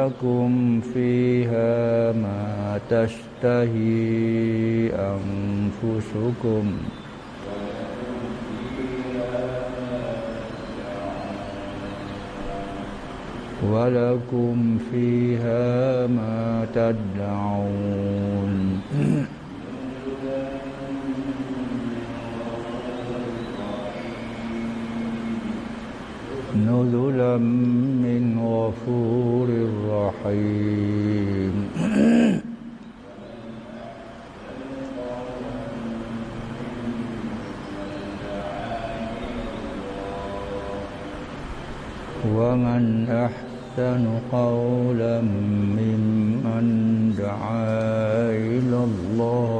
ولكم فيها ما تشتهي أنفسكم. ولكم فيها ما تدعون. نزلا من غفور رحيم. ومن أحسن قولا ممن دعا إلى الله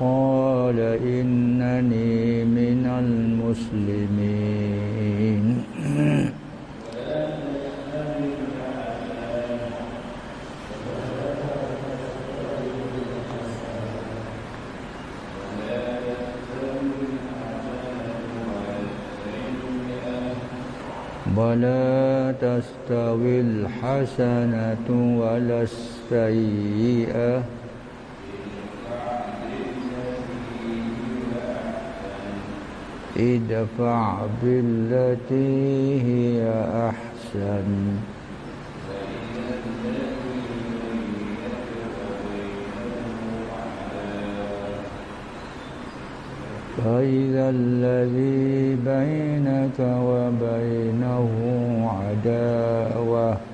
فقال إنني من المسلمين. ولا تستوي الحسنة ولا السيئة. ادفع بالتي هي أحسن. فإذا الذي بينك وبينه عداوة.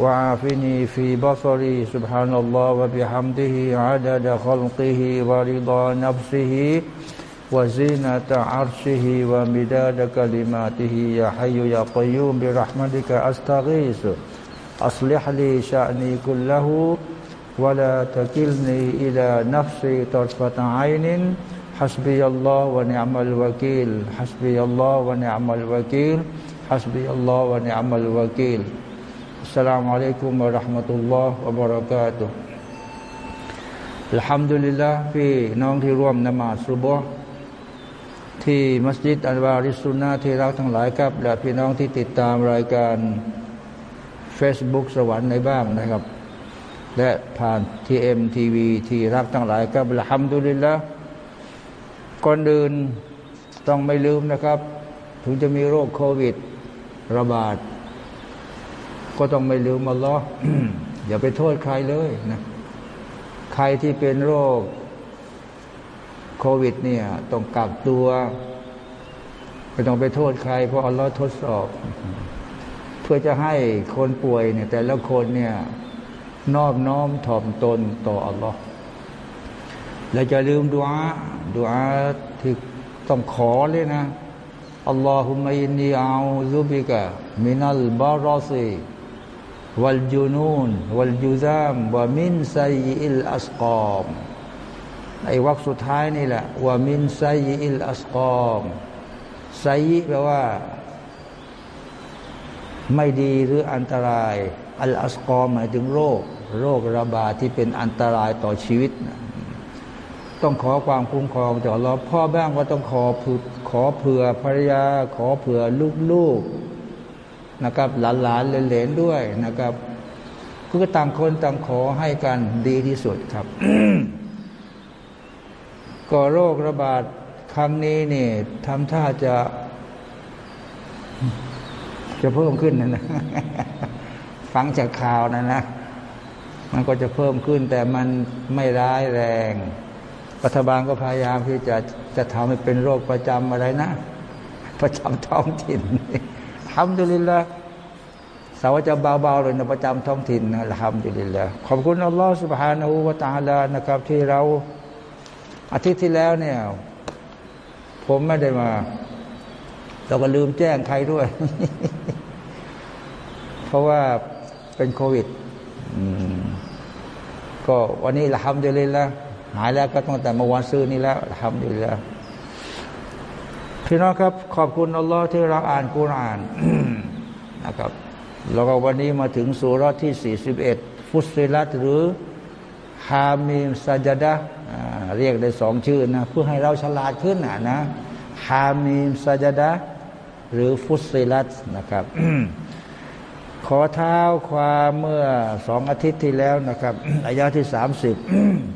وعافني في بصري سبحان الله وبحمده عدد خلقه ورضا نفسه وزينة عرشه ومداد كلماته. يا حي يا قيوم برحمتك أستغيث. أصلح لي شأني كله ولا تكلني إلى نفسي طرفة عين. حسبي الله ونعم الوكيل. حسبي الله ونعم الوكيل. حسبي الله ونعم الوكيل. السلام عليكم ورحمة الله وبركاته الحمد لله พี่น้องที่ร่วมนมาสุบฮ์ที่มัสยิดอัลวาริสุนนะที่รักทั้งหลายครับ และพี่น้องที่ติดตามรายการ Facebook สวรรค์ในบ้านนะครับ และผ่านทีเอ็มทีวีที่รักทั้งหลายครับละฮัมดุลิลละก่อนอื่นต้องไม่ลืมนะครับ ถึงจะมีโรคโควิด ระบาด ก็ต้องไม่ลืมอัลลอฮ์อย่าไปโทษใครเลยนะใครที่เป็นโรคโควิด เนี่ย ต้องกักตัวไม่ต้องไปโทษใคร เพราะอัลลอฮ์ทดสอบ เพื่อจะให้คนป่วยเนี่ย แต่ละคนเนี่ย นอบน้อมถ่อมตนต่ออัลลอฮ์และจะลืมดุอาดุอาที่ต้องขอเลยนะอัลลอฮุมะอินนีอาซุบิกะมินัลบารอซี วัลจูนูนวัลจูซามวะมินไซอิลอัสกอมไอ้วักสุดท้ายนี่แหละว่ามินไซอิลอัสกอมไซแปลว่า ไม่ดีหรืออันตราย อัลอัสกอมหมายถึงโรค โรคระบาดที่เป็นอันตรายต่อชีวิตต้องขอความคุ้มครองจากเราพ่อบ้างก็ต้องขอขอเผื่อภรรยา ขอเผื่อลูกๆ นะครับ หลานๆเหลนๆด้วยนะครับคือต่างคนต่างขอให้กันดีที่สุดครับก็โรคระบาดครั้งนี้นี่ทำท่าจะ จะเพิ่มขึ้นนะนะฟังจากข่าวนะนะ มันก็จะเพิ่มขึ้น แต่มันไม่ร้ายแรง รัฐบาลก็พยายามที่จะจะทำให้เป็นโรคประจำอะไรนะ ประจำท้องถิ่น ทำดุลินละสาวจะเบาๆเลยนะประจำท้องถิ่นนะทำดุลินละขอบคุณอัลลอฮฺสุบฮานาอูวาตาลานะครับ ที่เราอาทิตย์ที่แล้วเนี่ย ผมไม่ได้มา เราก็ลืมแจ้งใครด้วย เพราะว่าเป็นโควิดก็วันนี้ละทำเดียวเลละหายแล้วก็ตั้งแต่เมื่อวานซื้อนี่แล้วทำเดียวแล้ว พี่น้องครับ ขอบคุณอัลลอฮ์ที่เราอ่านกุรานนะครับแล้วก็วันนี้มาถึงสุรที่ 41 ฟุสิลัตหรือฮามีมซาจดะเรียกได้สองชื่อนะ เพื่อให้เราฉลาดขึ้นนะนะฮามีมซาจดะหรือฟุสิลัตนะครับ ขอเท้าความเมื่อสองอาทิตย์ที่แล้วนะครับอายาที่ 30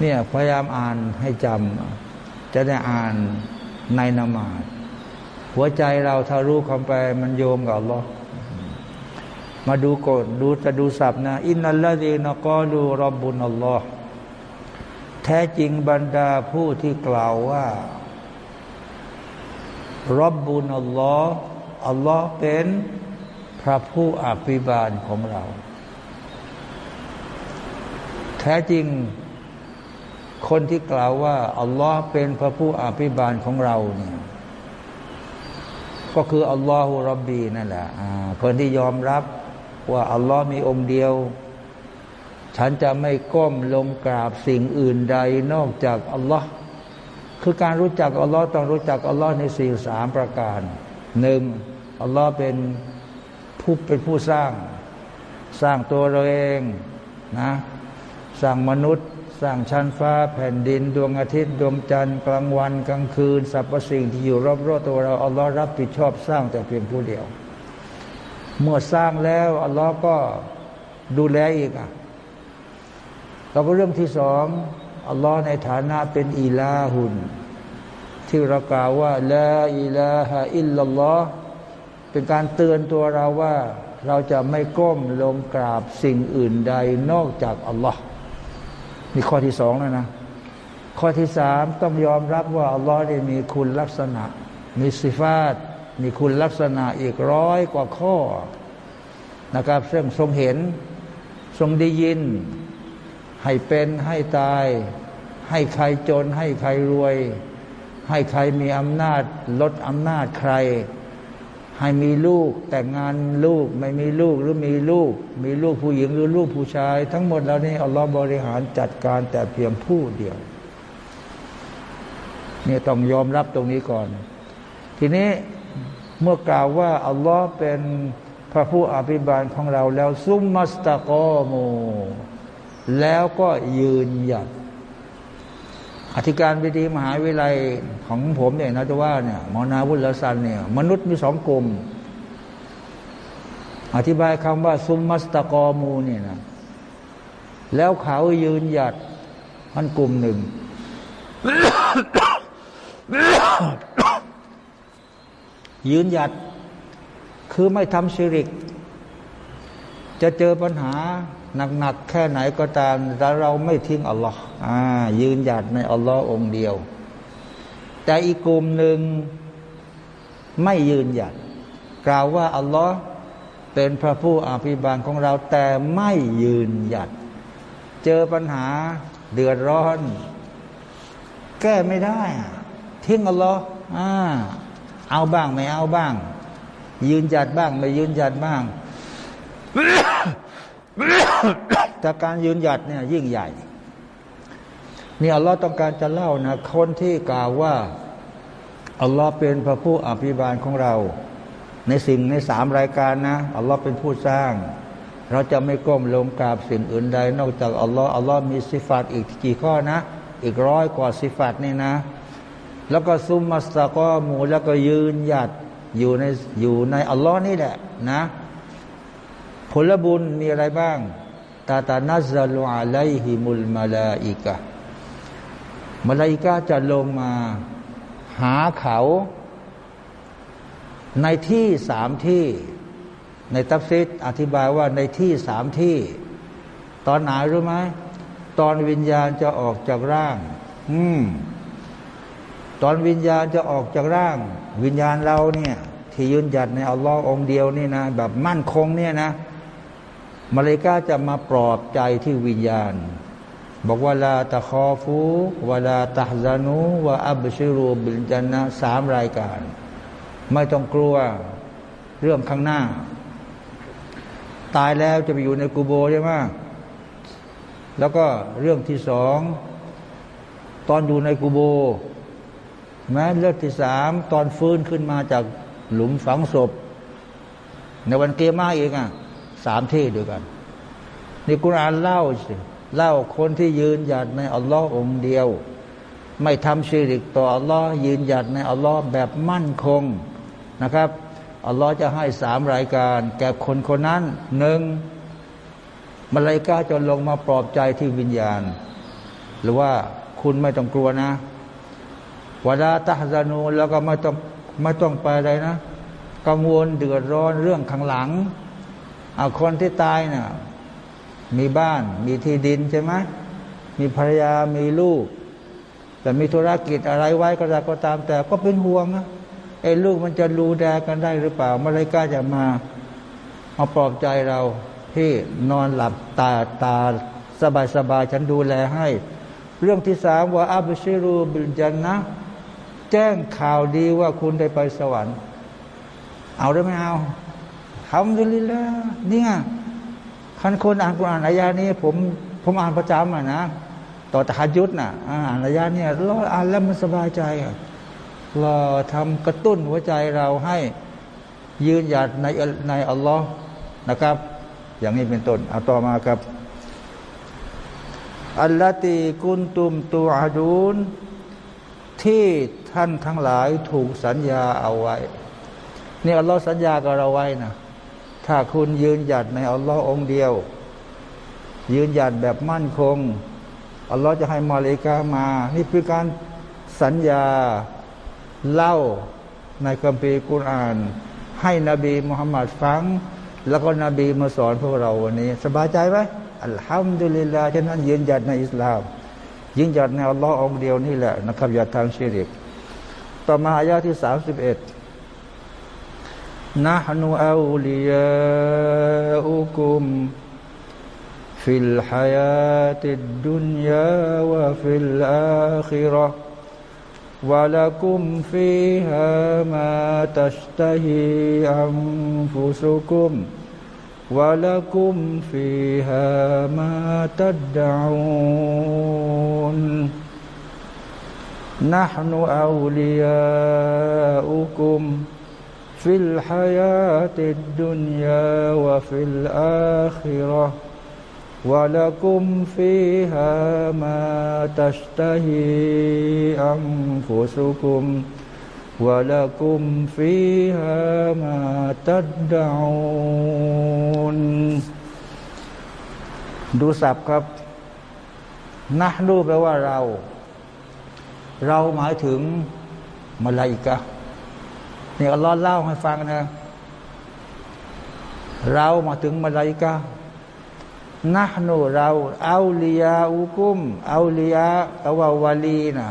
เนี่ยพยายามอ่านให้จำจะได้อ่านในนามาหัวใจเราถ้ารู้คำแปลมันโยมกับอัลลอฮ์มาดูกฎดูจะดูสับนะ อินนัลลดีนกอลูรับบุญอัลลอฮ์แท้จริงบรรดาผู้ที่กล่าวว่ารับบุญอัลลอฮ์อัลลอฮ์เป็นพระผู้อภิบาลของเรา แท้จริง คนที่กล่าวว่าอัลลอฮ์เป็นพระผู้อภิบาลของเราเนี่ยก็คืออัลลอฮฺรับบีนั่นแหละคนที่ยอมรับว่าอัลลอฮ์มีองค์เดียว ฉันจะไม่ก้มลงกราบสิ่งอื่นใดนอกจากอัลลอฮ์คือการรู้จักอัลลอฮ์ต้องรู้จักอัลลอฮ์ในสี่สามประการหนึ่งอัลลอฮ์เป็นผู้เป็นผู้สร้าง สร้างตัวเราเองนะ สร้างมนุษย์ สร้างชั้นฟ้าแผ่นดิน ดวงอาทิตย์ ดวงจันทร์กลางวันกลางคืนสรรพสิ่งที่อยู่รอบๆตัวเราอัลลอฮ์รับผิดชอบสร้างแต่เพียงผู้เดียว เมื่อสร้างแล้วอัลลอฮ์ก็ดูแลอีกอะเราก็เรื่องที่สองอัลลอฮ์ในฐานะเป็นอีลาหุนที่เรากล่าวว่าละอิลาฮะอิลลัลลอฮ์เป็นการเตือนตัวเราว่า เราจะไม่ก้มลงกราบสิ่งอื่นใดนอกจากอัลลอฮ์ นี่ข้อที่สองแล้วนะ ข้อที่สามต้องยอมรับว่าอัลลอฮ์ได้มีคุณลักษณะ มีสิฟาตมีคุณลักษณะอีกร้อยกว่าข้อนะครับซึ่งทรงเห็น ทรงได้ยิน ให้เป็นให้ตาย ให้ใครจน ให้ใครรวย ให้ใครมีอำนาจ ลดอำนาจใคร ให้มีลูกแต่งงานลูกไม่มีลูกหรือมีลูก มีลูกผู้หญิงหรือลูกผู้ชาย ทั้งหมดแล้วนี่อัลลอฮ์บริหารจัดการแต่เพียงผู้เดียวเนี่ยต้องยอมรับตรงนี้ก่อน ทีนี้เมื่อกล่าวว่าอัลลอฮ์เป็นพระผู้อภิบาลของเราแล้วซุมมัสตะกอโมแล้วก็ยืนหยัด อธิการวิธีมหาวิทยาลัยของผมเนี่ยนะจะว่าเนี่ยมอนาวุลสันเนี่ยมนุษย์มีสองกลุ่ม อธิบายคำว่า ซุมมัสตะกอมูเนี่ยนะแล้วเขายืนหยัดมันกลุ่มหนึ่ง ยืนหยัดคือไม่ทำชิริก จะเจอปัญหา หนักๆแค่ไหนก็ตามแต่เราไม่ทิ้งอัลลอฮ์ยืนหยัดในอัลลอฮ์องเดียว แต่อีกกลุ่มหนึ่งไม่ยืนหยัด กล่าวว่าอัลลอฮ์เป็นพระผู้อภิบาลของเราแต่ไม่ยืนหยัด เจอปัญหาเดือดร้อน แก้ไม่ได้ ทิ้งอัลลอฮ์เอาบ้างไม่เอาบ้าง ยืนหยัดบ้างไม่ยืนหยัดบ้าง แต่การยืนหยัดเนี่ยยิ่งใหญ่นี่อัลลอฮ์ต้องการจะเล่านะคนที่กล่าวว่าอัลลอฮ์เป็นพระผู้อภิบาลของเรา ในสิ่งในสามรายการนะอัลลอฮ์เป็นผู้สร้าง เราจะไม่ก้มลงกราบสิ่งอื่นใด นอกจากอัลลอฮ์อัลลอฮ์มีสิฟัตอีกกี่ข้อนะ อีกร้อยกว่าสิฟัตนี่นะ แล้วก็ซุมมัสตะก็หมูแล้วก็ยืนหยัดอยู่ในอยู่ในอัลลอฮ์นี่แหละนะ ลบุญมีอะไรบ้างตาตานัซลุอาไลฮิมุลมาลาอิกะมาลาอิกะจะลงมาหาเขา ในที่สามที่ ในตัฟซิดอธิบายว่าในที่สามที่ ตอนไหนรู้ไหมตอนวิญญาณจะออกจากร่าง อืม ตอนวิญญาณจะออกจากร่าง วิญญาณเราเนี่ย ที่ยืนหยัดในอัลลอฮ์องเดียวนี่นะ แบบมั่นคงเนี่ยนะ มาเลกาจะมาปลอบใจที่วิญญาณ บอกว่าลาตะคอฟูวลาตะซานูวะอับชิรูบิลจันนะสามรายการ ไม่ต้องกลัวเรื่องข้างหน้า ตายแล้วจะไปอยู่ในกูโบใช่ไหมแล้วก็เรื่องที่สอง ตอนอยู่ในกูโบแม้เรื่องที่สามตอนฟื้นขึ้นมาจากหลุมฝังศพ ในวันเกียร์มาเองอะ สามที่ด้วยกันนี่กุรานเล่าสิเล่าคนที่ยืนหยัดในอัลลอฮ์องเดียว ไม่ทำชีริกต่ออัลลอฮ์ยืนหยัดในอัลลอฮ์แบบมั่นคงนะครับอัลลอฮ์จะให้สามรายการ แก่คนคนนั้นหนึ่งมาลายกาจะลงมาปลอบใจที่วิญญาณ หรือว่าคุณไม่ต้องกลัวนะวลาตาฮานูแล้วก็ไม่ต้องไม่ต้องไปอะไรนะ กังวลเดือดร้อนเรื่องข้างหลัง เอาคนที่ตายนะ่ะมีบ้านมีที่ดินใช่ไหมมีภรรยามีลูก แต่มีธุรกิจอะไรไว้ก็ตามก็ตาม แต่ก็เป็นห่วงนะไอ้ลูกมันจะรูแดกันได้หรือเปล่ามาเลยกล้าจะมามาปลอบใจเราที่นอนหลับตาตาสบายสบายฉันดูแลให้ เรื่องที่สามว่าอับชิรูบิลจันนะ แจ้งข่าวดีว่าคุณได้ไปสวรรค์ เอาได้ไหมเอา ทำดุลิละเนี่ยคันคนอ่านกุรอานอายานี้ ผมผมอ่านประจำอะนะต่อตะฮัยุดน่ะ อ่านระยะเนี่ยเราอ่านแล้วมันสบายใจอะเราทำกระตุ้นหัวใจเราให้ยืนหยัดในในอัลลอฮ์นะครับ อย่างนี้เป็นต้นเอาต่อมาครับอัลลตีกุนตุมตูอาดูนที่ท่านทั้งหลายถูกสัญญาเอาไว้ นี่อัลลอฮ์สัญญากับเราไว้นะ ถ้าคุณยืนหยัดในอัลลอฮ์องเดียว ยืนหยัดแบบมั่นคงอัลลอฮ์จะให้มาเลกามา นี่คือการสัญญาเล่าในคัมภีร์กุรอาน ให้นบีมุฮัมมัดฟัง แล้วก็นบีมาสอนพวกเราวันนี้ สบายใจไหมอัลฮัมดุลิลลาห์ฉะนั้นยืนหยัดในอิสลาม ยืนหยัดในอัลลอฮ์องเดียวนี่แหละนะครับอย่าทางชีริก ต่อมาอายาที่สามสิบเอ็ด نحن أولياؤكم في الحياة الدنيا وفي الآخرة. ولكم فيها ما تشتهي أنفسكم. ولكم فيها ما تدعون. نحن أولياؤكم في الحياة الدنيا وفي الآخرة ولكم فيها ما تشتهي أنفسكم ولكم فيها ما تدعون ดูศัพท์ครับนะดูแปลว่าเรา เราหมายถึงมาลาอิกะ นี่อัลลอฮ์เล่าให้ฟังนะ เรามาถึงมาลาอิกะนะหนูเราเอาลียาอุกุมเอาลียาแปลว่าวาลีนะ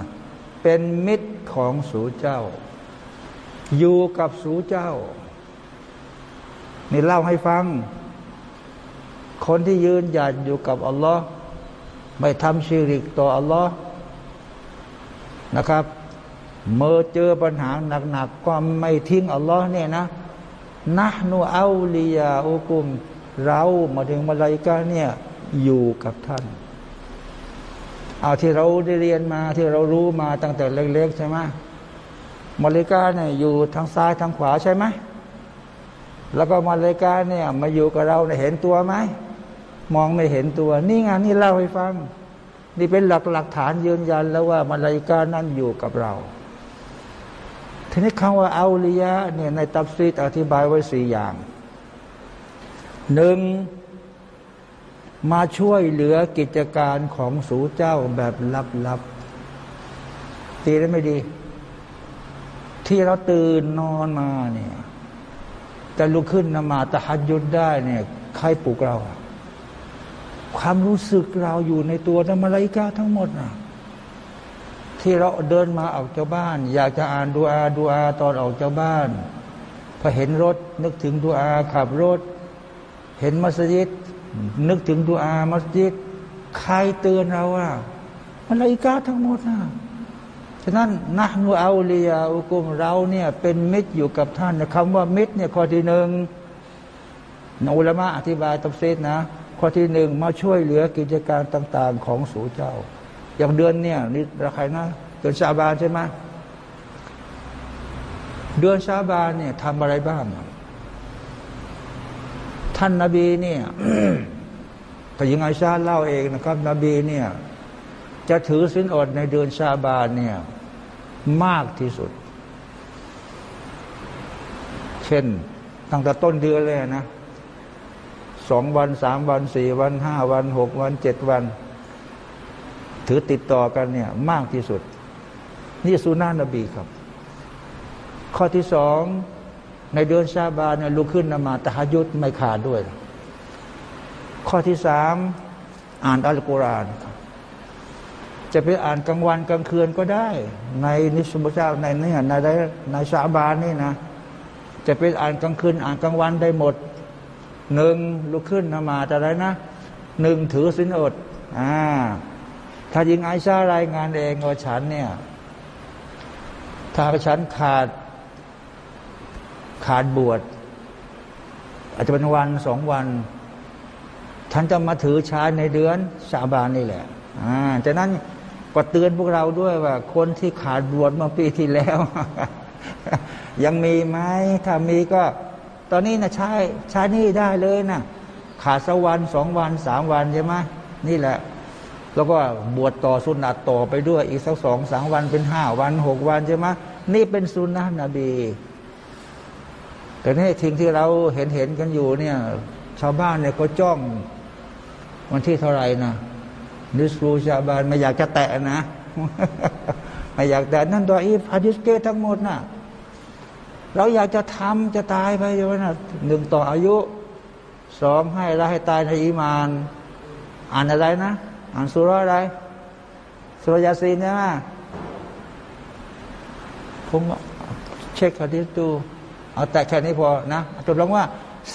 เป็นมิตรของสูเจ้า อยู่กับสูเจ้า นี่เล่าให้ฟัง คนที่ยืนหยัดอยู่กับอัลลอฮ์ไม่ทำชีริกต่ออัลลอฮ์นะครับ เมื่อเจอปัญหาหนักๆก็ไม่ทิ้งอัลลอฮ์เนี่ยนะนะนูเอาลียาอุกุม เรามาถึงมาลายกาเนี่ยอยู่กับท่าน เอาที่เราได้เรียนมาที่เรารู้มาตั้งแต่เล็กๆใช่ไหมมาลายกาเนี่ยอยู่ทางซ้ายทางขวาใช่ไหมแล้วก็มาลายกาเนี่ยมาอยู่กับเราเห็นตัวไหมมองไม่เห็นตัว นี่งานนี่เล่าให้ฟัง นี่เป็นหลักหลักฐานยืนยันแล้วว่ามาลายกานั้นอยู่กับเรา ทีนี้คำว่าเอาลียะเนี่ยในตับซีดอธิบายไว้สี่อย่างหนึ่งมาช่วยเหลือกิจการของสูเจ้าแบบลับๆดีได้ไม่ดี ที่เราตื่นนอนมาเนี่ยจะลุกขึ้นนมาตะหัดยุดได้เนี่ยใครปลุกเรา ความรู้สึกเราอยู่ในตัวนมาลายกาทั้งหมดนะ ที่เราเดินมาออกจากบ้าน อยากจะอ่านดูอาดูอาตอนออกจากบ้าน พอเห็นรถนึกถึงดูอาขับรถ เห็นมัสยิด นึกถึงดูอามัสยิดใครเตือนเราอะมันอิกาทั้งหมดนะฉะนั้นนะนูเอาเลียอุกุมเราเนี่ยเป็นมิตรอยู่กับท่านคำว่ามิตรเนี่ยข้อที่หนึ่งนอุลมะอธิบายตับเซตนะ ข้อที่หนึ่งมาช่วยเหลือกิจการต่าง ๆ ของสูเจ้า อย่างเดือนเนี่ยนี่ราคานะเดือนชาบานใช่ไหมเดือนชาบานเนี่ยทำอะไรบ้าง ท่านนาบีเนี่ยแต่ยังไงชาเล่าเองนะครับ นบีเนี่ย จะถือสินอดในเดือนชาบานเนี่ย มากที่สุด เช่น ตั้งแต่ต้นเดือนเลยนะสองวันสามวันสี่วันห้าวันหกวันเจ็ดวัน ถือติดต่อกันเนี่ยมากที่สุด นี่สุนานะนบีครับ ข้อที่สองในเดือนชาบานเนี่ยลุกขึ้นนมาตะยุดไม่ขาดด้วย ข้อที่สามอ่านอัลกุรอาน จะไปอ่านกลางวันกลางคืนก็ได้ ในนิสมุชาในนี่ในในชาบานนี่นะ จะไปอ่านกลางคืน อ่านกลางวันได้หมดหนึ่งลุกขึ้นนมาแต่ไรนะหนึ่งถือสินอดอ่า ถ้ายิงไอชารายงานเองว่าฉันเนี่ย ถ้าฉันขาดขาดบวชอาจจะเป็นวันสองวันทฉันจะมาถือชาในเดือนชาบานนี่แหละอ่าจากนั้นก็เตือนพวกเราด้วยว่า คนที่ขาดบวชมาปีที่แล้ว ยังมีไหมถ้ามีก็ ตอนนี้นะใช้ใช้นี่ได้เลยนะขาดสักวันสองวันสามวันใช่ไหมนี่แหละ แล้วก็บวชต่อสุนัตต่อไปด้วยอีกสักสองสามวันเป็นห้าวันหกวันใช่ไหมนี่เป็นสุนนะนบีแต่นี่ทิ้งที่เราเห็นเห็นกันอยู่เนี่ย ชาวบ้านเนี่ยก็จ้อง วันที่เท่าไหร่นะนิสรูชาบานไม่อยากจะแตะนะไม่อยากแตะนั่นตัวอีฮะดิษเกทั้งหมดนะ่ะเราอยากจะทำจะตายไปอยู่นะหนึ่งต่ออายุสองให้เราให้ตายในอิมาน อ่านอะไรนะ อ่านสุรอะไร สุรยาซีนใช่ไหมผมเช็คฮะดิษดู เอาแต่แค่นี้พอนะจบลงว่า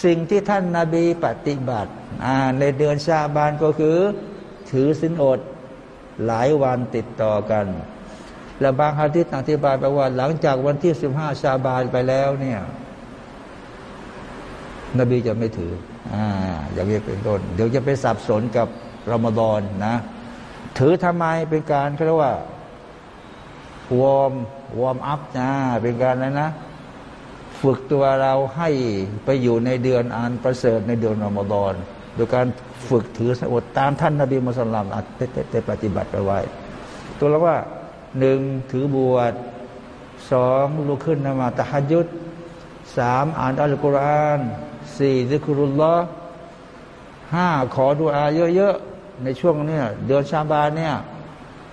สิ่งที่ท่านนาบีปฏิบัติในเดือนชาบานก็คือ ถือสินอดหลายวันติดต่อกัน และบางฮะดิษอธิบายไปว่า หลังจากวันที่สิบห้าชาบานไปแล้วเนี่ยนบีจะไม่ถือ อ่า อย่างนี้เป็นต้น เดี๋ยวจะไปสับสนกับ รอมฎอนนะ ถือทำไมเป็นการเขาเรียกว่า warm warm up นะเป็นการอะไรนะ ฝึกตัวเราให้ไปอยู่ในเดือนอันประเสริฐในเดือนรอมฎอนโดยการฝึกถือศีลอดตามท่านนบีมุฮัมมัดได้ปฏิบัติไปไว้ ตัวเราว่าหนึ่งถือบวชสองลุกขึ้นนมาซตะฮัจญุดสามอ่านอัลกุรอานสี่ซิกรุลลอ ห้าขอดุอาเยอะๆ ในช่วงเนี้ยเดือนชาบานเนี่ย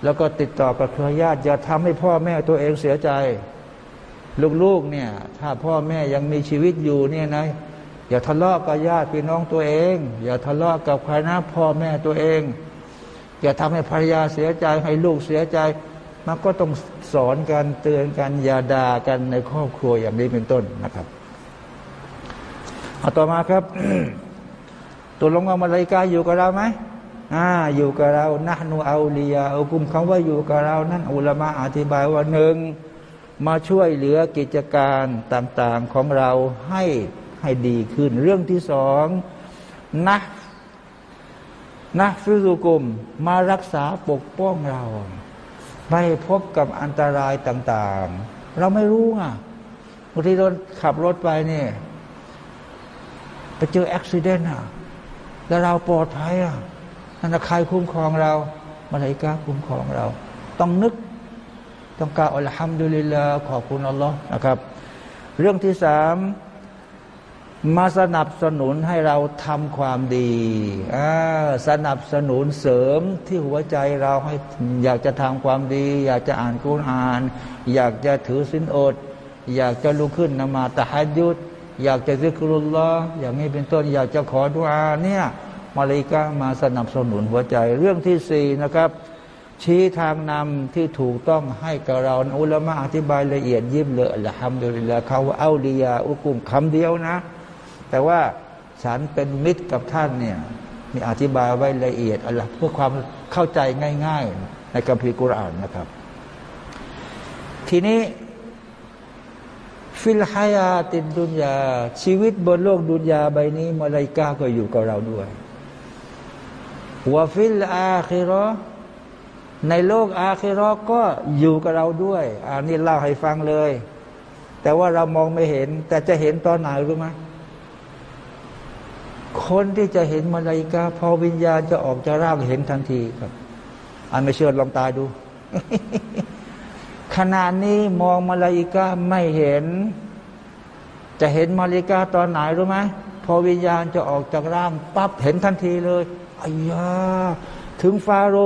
แล้วก็ติดต่อกับเครือญาติอย่าทำให้พ่อแม่ตัวเองเสียใจ ลูกๆเนี่ย ถ้าพ่อแม่ยังมีชีวิตอยู่เนี่ยนะอย่าทะเลาะกับญาติพี่น้องตัวเอง อย่าทะเลาะกับใครนะพ่อแม่ตัวเอง อย่าทำให้ภรรยาเสียใจให้ลูกเสียใจมันก็ต้องสอนกันเตือนกันอย่าด่ากันในครอบครัวอย่างนี้เป็นต้นนะครับเอาต่อมาครับ ตัวลงว่ามาลายกาอยู่กับเราไหมอ่าอยู่กับเรานะนูเอาลียาเอากุมคำว่าอยู่กับเรา นั่นอุลามะอธิบายว่าหนึ่งมาช่วยเหลือกิจการต่างๆของเราให้ให้ดีขึ้น เรื่องที่สองนะนะฟิรุกุมมารักษาปกป้องเรา ไม่พบกับอันตรายต่างๆ เราไม่รู้อะบางทีเราขับรถไปเนี่ยไปเจออุบิเหตุอะ แล้วเราปลอดภัยอะนั่นใครคุ้มครองเรามาลายกาคุ้มครองเรา ต้องนึกต้องกล่าวอัลฮัมดุลิลลาขอบคุณอัลลอฮ์นะครับ เรื่องที่สามมาสนับสนุนให้เราทำความดีสนับสนุนเสริมที่หัวใจเราให้อยากจะทำความดี อยากจะอ่านกุรอาน อยากจะถือสินอด อยากจะลุกขึ้นนมาตะฮัดยุด อยากจะซิกรุลลออย่างนี้เป็นต้นอยากจะขอดุอาเนี่ยมาเลกามาสนับสนุนหัวใจ เรื่องที่สี่นะครับ ชี้ทางนำที่ถูกต้องให้กับเราอุลามะอธิบายละเอียดยิบเลยละฮัมดุลิลละเขาว่าเอาลียาอุกุมคำเดียวนะ แต่ว่าฉันเป็นมิตรกับท่านเนี่ยมีอธิบายไว้ละเอียดอะไรเพื่อความเข้าใจง่าย ๆ ในคัมภีร์กุรอานนะครับ ทีนี้ في الحياة الدنيا ชีวิตบนโลกดุนยาใบนี้มาลายกาก็อยู่กับเราด้วยوفي الآخرة ในโลกอาคิรอก็อยู่กับเราด้วยอันนี้เล่าให้ฟังเลย แต่ว่าเรามองไม่เห็น แต่จะเห็นตอนไหนรู้ไหมคนที่จะเห็นมาลายกาพอวิญญาณจะออกจากร่างเห็นทันทีครับ อันไม่เชื่อลองตายดู ขณะนี้มองมาลาอิกาไม่เห็น จะเห็นมาลาอิกาตอนไหนรู้ไหมพอวิญญาณจะออกจากร่างปั๊บเห็นทันทีเลยอายาถึงฟาโร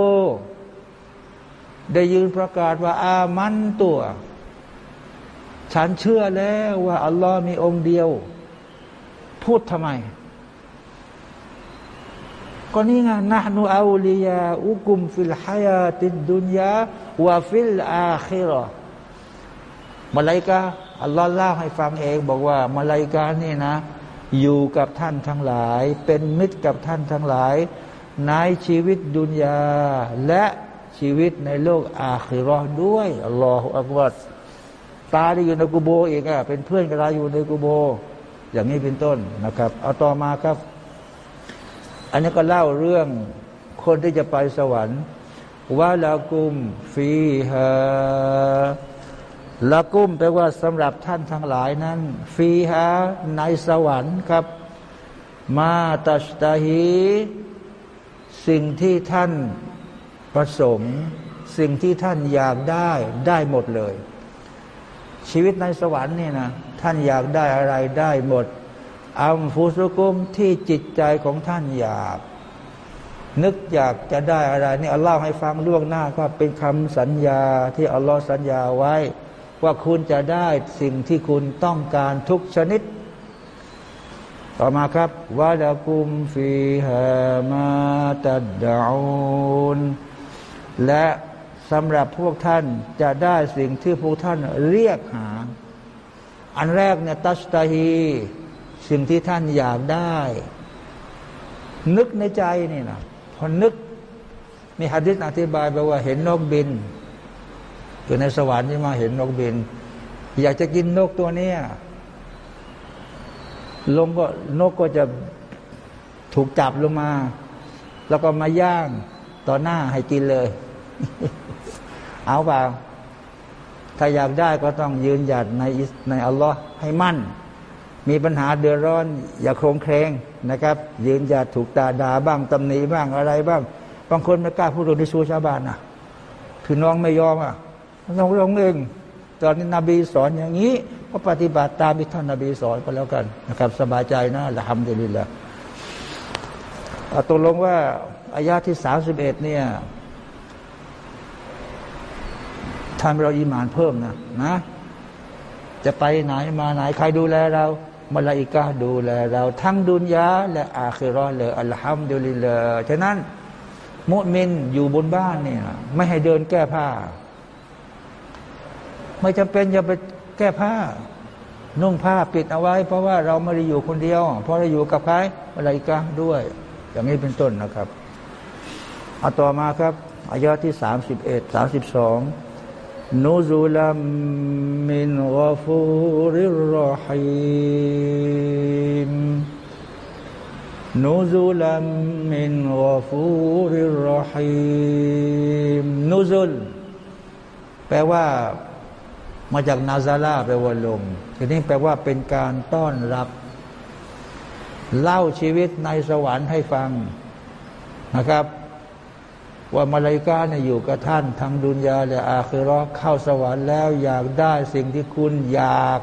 ได้ยืนประกาศว่าอามันตัว ฉันเชื่อแล้วว่าอัลลอฮ์มีองค์เดียว พูดทำไม ก็นี่ไงนะنحن أولياؤكم في الحياة الدنيا وفي الآخرة มาลายกาอัลลอฮ์เล่าให้ฟังเองบอกว่ามาลายกานี่นะ อยู่กับท่านทั้งหลาย เป็นมิตรกับท่านทั้งหลาย ในชีวิตดุนยา และชีวิตในโลกอาคิรอด้วยالله أكبرตาที่อยู่ในกูโบเองอะเป็นเพื่อนกับเราอยู่ในกูโบ อย่างนี้เป็นต้นนะครับ เอาต่อมาครับ อันนี้ก็เล่าเรื่องคนที่จะไปสวรรค์ว่าละกุมฟีฮาละกุมแปลว่าสำหรับท่านทั้งหลายนั้น ฟีฮาในสวรรค์ครับ มาตัชตาฮีสิ่งที่ท่านประสงค์สิ่งที่ท่านอยากได้ได้หมดเลย ชีวิตในสวรรค์นี่นะท่านอยากได้อะไรได้หมด อัมฟุสุกุมที่จิตใจของท่านอยาก นึกอยากจะได้อะไรนี่อัลลอฮ์ให้ฟังล่วงหน้าก็เป็นคำสัญญาที่อัลลอฮ์สัญญาไว้ ว่าคุณจะได้สิ่งที่คุณต้องการทุกชนิด ต่อมาครับวาดากุมฟีฮามาตัดดาอุนและสำหรับพวกท่านจะได้สิ่งที่พวกท่านเรียกหา อันแรกเนี่ยตัสตาฮี สิ่งที่ท่านอยากได้ นึกในใจนี่นะพอนึก มีฮะดิษอธิบายไปว่าเห็นนกบิน อยู่ในสวรรค์ที่มาเห็นนกบิน อยากจะกินนกตัวเนี้ยลงก็นกก็จะถูกจับลงมา แล้วก็มาย่างต่อหน้าให้กินเลย เอาเปล่าถ้าอยากได้ก็ต้องยืนหยัดในในอัลลอฮ์ให้มั่น มีปัญหาเดือดร้อน อย่าโครงเครงนะครับ ยืนหยัดถูกตาด่าบ้างตำหนิบ้างอะไรบ้าง บางคนไม่กล้าพูดในชูชาวบ้านนะคือน้องไม่ยอมอะต้องลงเองตอนนี้นบีสอนอย่างนี้ก็ปฏิบัติตามที่ท่านนบีสอนก็แล้วกันนะครับ สบายใจนะละฮัมดุลิลละตกลงว่าอายาที่สามสิบเอ็ดเนี่ยทำเราอิมานเพิ่มนะนะ จะไปไหนมาไหนใครดูแลเรา มาลาอิกาดูแลเราทั้งดุนยาและอาคิรอเลยอัลฮัมดุลิลละฉะนั้น มุมินอยู่บนบ้านเนี่ย ไม่ให้เดินแก้ผ้า ไม่จำเป็นอย่าไปแก้ผ้า นุ่งผ้าปิดเอาไว้ เพราะว่าเราไม่ได้อยู่คนเดียว เพราะเราอยู่กับใครมาลาอิกาด้วย อย่างนี้เป็นต้นนะครับเอาต่อมาครับอายะที่สามสิบเอ็ดสามสิบสอง นุซุลัมมินกฟูริรอฮิมนุซุลัมมินกฟูริรอฮิมนุซุลแปลว่ามาจากนาซาลาแปลว่าลมทีนี้แปลว่าเป็นการต้อนรับ เล่าชีวิตในสวรรค์ให้ฟังนะครับ ว่ามาลายกาเนี่ยอยู่กับท่านทั้งดุนยาและอาคือรอเข้าสวรรค์แล้วอยากได้สิ่งที่คุณอยาก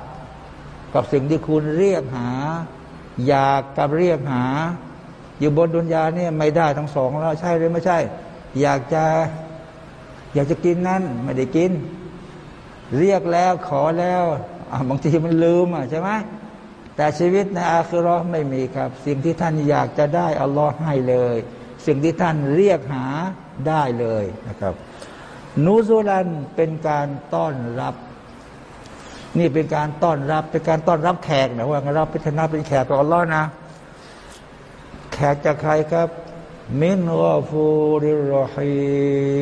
กับสิ่งที่คุณเรียกหา อยากกับเรียกหา อยู่บนดุนยาเนี่ยไม่ได้ทั้งสองแล้วใช่หรือไม่ใช่ อยากจะ อยากจะกินนั้นไม่ได้กิน เรียกแล้วขอแล้วบางทีมันลืมอะใช่ไหมแต่ชีวิตในอาคือรอไม่มีครับ สิ่งที่ท่านอยากจะได้อัลลอฮ์ให้เลย สิ่งที่ท่านเรียกหาได้เลยนะครับ นูซูลันเป็นการต้อนรับ นี่เป็นการต้อนรับ เป็นการต้อนรับแขกนะว่าเราพิจารณาเป็นแขกต่ออัลลอฮ์นะ แขกจากใครครับ มินวาฟูริรอฮิ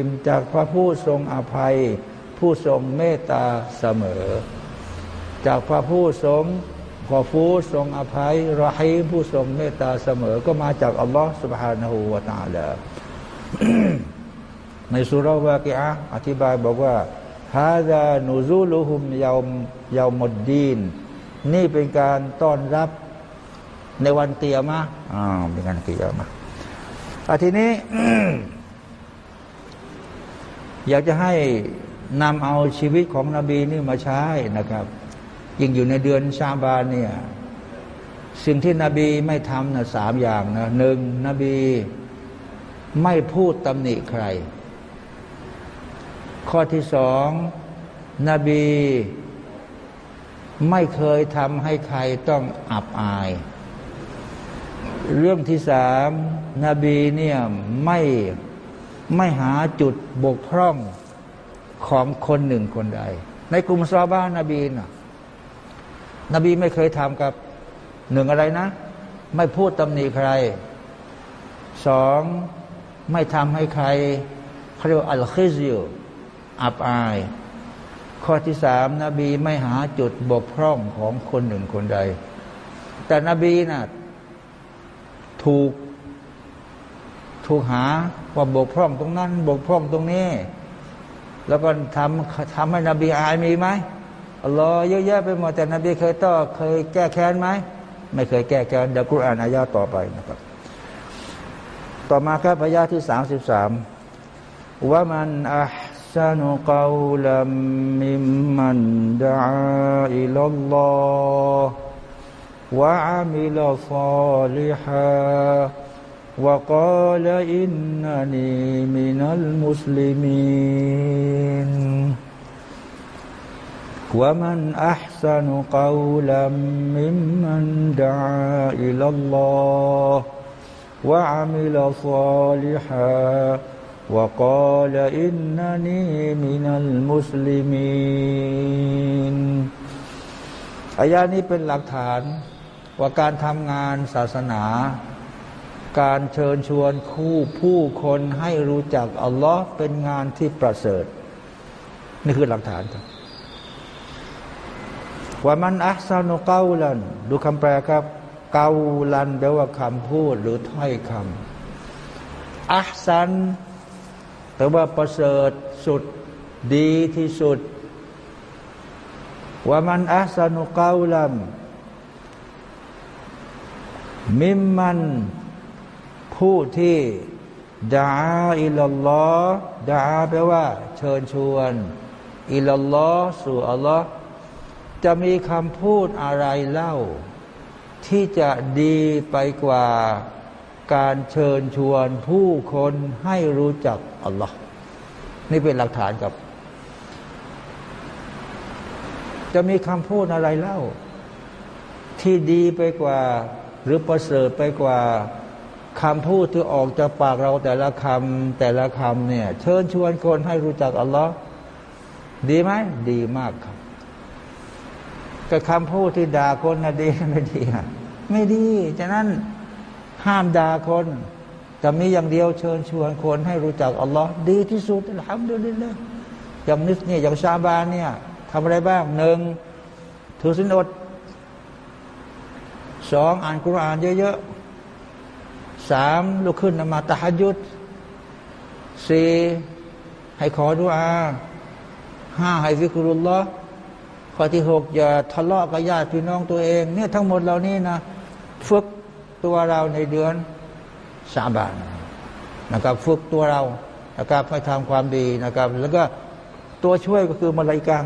มจากพระผู้ทรงอภัย ผู้ทรงเมตตาเสมอ จากพระผู้ทรง ขอฟูทรงอภัยรอฮิมผู้ทรงเมตตาเสมอ ก็มาจากอัลลอฮ์ سبحانه และ تعالى ในสุรวากิอะอธิบายบอกว่าฮาดานูซูลุฮุมยาวมยาวมดดีน นี่เป็นการต้อนรับในวันเตียมาอ่าเป็นการเตียมาอาทีนี้ อยากจะให้นำเอาชีวิตของนบีนี่มาใช้นะครับ ยิ่งอยู่ในเดือนชาบานเนี่ยสิ่งที่นบีไม่ทำนะสามอย่างนะหนึ่งนบีไม่พูดตำหนิใคร ข้อที่สองนบีไม่เคยทำให้ใครต้องอับอาย เรื่องที่สามนบีเนี่ยไม่ไม่หาจุดบกพร่องของคนหนึ่งคนใด ในกลุ่มซาบ้านนบีนะ นบีไม่เคยทำกับหนึ่งอะไรนะ ไม่พูดตำหนิใครสองไม่ทำให้ใครเขาเรียกอัลคิซิลอับอาย ข้อที่สามนบีไม่หาจุดบกพร่องของคนหนึ่งคนใด แต่นบีนะ่ะถูกถูกหาว่าบกพร่องตรงนั้น บกพร่องตรงนี้ แล้วก็ทำทำให้นบีอายมีไหม อัลลอฮ์เยอะแยะไปหมดแต่นบีเคยต่อเคยแก้แค้นไหมไม่เคยแก้แค้นเดี๋ยวกุรอานอายาต่อไปนะครับ ต่อมาครับอายาที่สามสิบสามว่ามันอัล أحسن قولا ممن دعا إلى الله وعمل صالحا وقال إنني من المسلمين ومن أحسن قولا ممن دعا إلى الله وعمل صالحا وقال إنني من المسلمين อายานี้เป็นหลักฐานว่าการทำงานศาสนา การเชิญชวนคู่ผู้คนให้รู้จักอัลลอฮ์เป็นงานที่ประเสริฐ นี่คือหลักฐานครับ ว่ามันอัซานุเกาลัน ดูคำแปลครับ เกาลันแปลว่าคำพูดหรือถ้อยคำอัซันแต่ว่าประเสริฐสุดดีที่สุด ว่ามันอัสนุกาลัมมิมมันผู้ที่ดาอิลลอฮ์ดาแปลว่า เชิญชวน อิลลอฮ์สู่อัลลอฮ์ จะมีคำพูดอะไรเล่า ที่จะดีไปกว่าการเชิญชวนผู้คนให้รู้จักอัลลอฮ์นี่เป็นหลักฐานกับ จะมีคำพูดอะไรเล่า ที่ดีไปกว่า หรือประเสริฐไปกว่าคำพูดที่ออกจากปากเราแต่ละคำแต่ละคำเนี่ย เชิญชวนคนให้รู้จักอัลลอฮ์ดีไหมดีมากครับ แต่คำพูดที่ด่าคนนะดีไม่ดีไม่ดี ฉะนั้นห้ามด่าคน แต่มีอย่างเดียวเชิญชวนคนให้รู้จักอัลลอฮ์ดีที่สุดทำดูดิเลยอย่างนิสเนี่ยอย่างชาบานเนี่ยทำอะไรบ้างหนึ่งถือสินอดสองอ่านกุรอานเยอะๆสามลุกขึ้นนมาตะฮัยุดสี่ให้ขอดุอาห้าให้วิกรุลลอฮ์ ข้อที่หกอย่าทะเลาะกับญาติพี่น้องตัวเองเนี่ยทั้งหมดเหล่านี้นะฝึกตัวเราในเดือนชะอฺบานนะครับฝึกตัวเรานะครับให้ทำความดีนะครับ แล้วก็ตัวช่วยก็คือมาลายกัง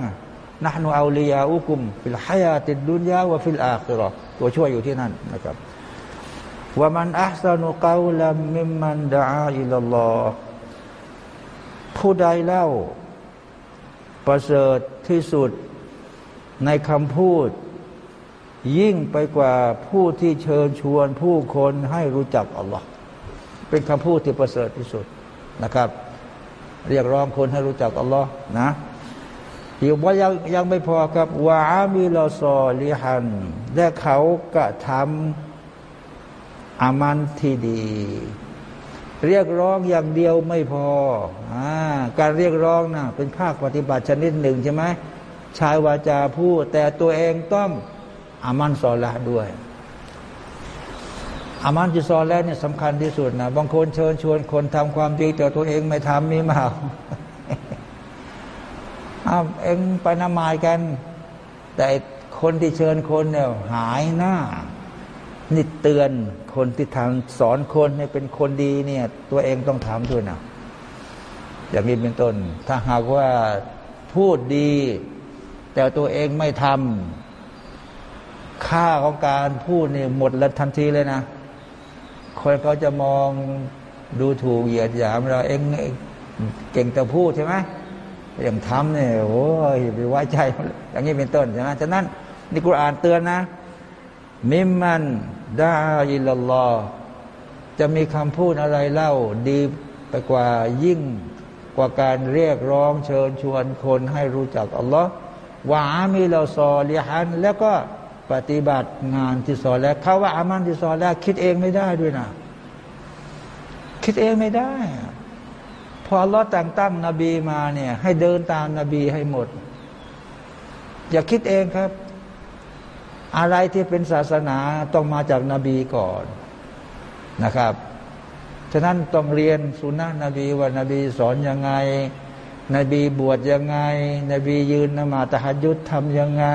นะนูอัลลียาอุกุมฟิลฮายาติดดุนยาวะฟิลอาคิรอตัวช่วยอยู่ที่นั่นนะครับومن أحسن قولا ممن دعا إلى الله ผู้ใดเล่า ประเสริฐที่สุด ในคำพูด ยิ่งไปกว่าผู้ที่เชิญชวนผู้คนให้รู้จักอัลลอฮ์เป็นคำพูดที่ประเสริฐที่สุดนะครับ เรียกร้องคนให้รู้จักอัลลอฮ์นะอยู่ว่ายังยังไม่พอครับวามีลอซอลิฮันและเขากระทำอามันที่ดี เรียกร้องอย่างเดียวไม่พออการเรียกร้องน่ะเป็นภาคปฏิบัติชนิดหนึ่งใช่ไหม ชายวาจาพูด แต่ตัวเองต้องอามันซอละด้วย อามันจิซอแล้วเนี่ยสำคัญที่สุดนะบางคนเชิญชวนคนทำความดีแต่ตัวเองไม่ทำมีมาอ้าเองไปนมายกัน แต่คนที่เชิญคนเนี่ยหายหน้านี่เตือนคนที่ทำสอนคนให้เป็นคนดีเนี่ย ตัวเองต้องทำด้วยนะอย่างนี้เป็นต้น ถ้าหากว่าพูดดี แต่ตัวเองไม่ทำค่าของการพูดนี่หมดล้วทันทีเลยนะ คนเขาจะมองดูถูกเหยียดหยามเราเองเก่งแต่พูดใช่ไหมอย่างทำเนี่ยโอ้ยไปไว้ใจ อย่างนี้เป็นต้นใช่ไหมฉะนั้นนี่กุรอานเตือนนะ มิมมันดาอิลลอจะมีคำพูดอะไรเล่าดีไปกว่ายิ่งกว่าการเรียกร้องเชิญชวนคนให้รู้จักอัลลอฮ์ วามีเราซอลิฮันแล้วก็ปฏิบัติงานที่สอนแล้วเขาว่าอามันที่สอนแล้วคิดเองไม่ได้ด้วยนะ คิดเองไม่ได้ พอเราแต่งตั้งนบีมาเนี่ย ให้เดินตามนบีให้หมด อย่าคิดเองครับ อะไรที่เป็นศาสนาต้องมาจากนาบีก่อนนะครับฉะนั้นต้องเรียนสุนนะนบีว่านาบีสอนยังไง นบีบวชยังไง นบียืนนมาตหัดยุทธทำยังไง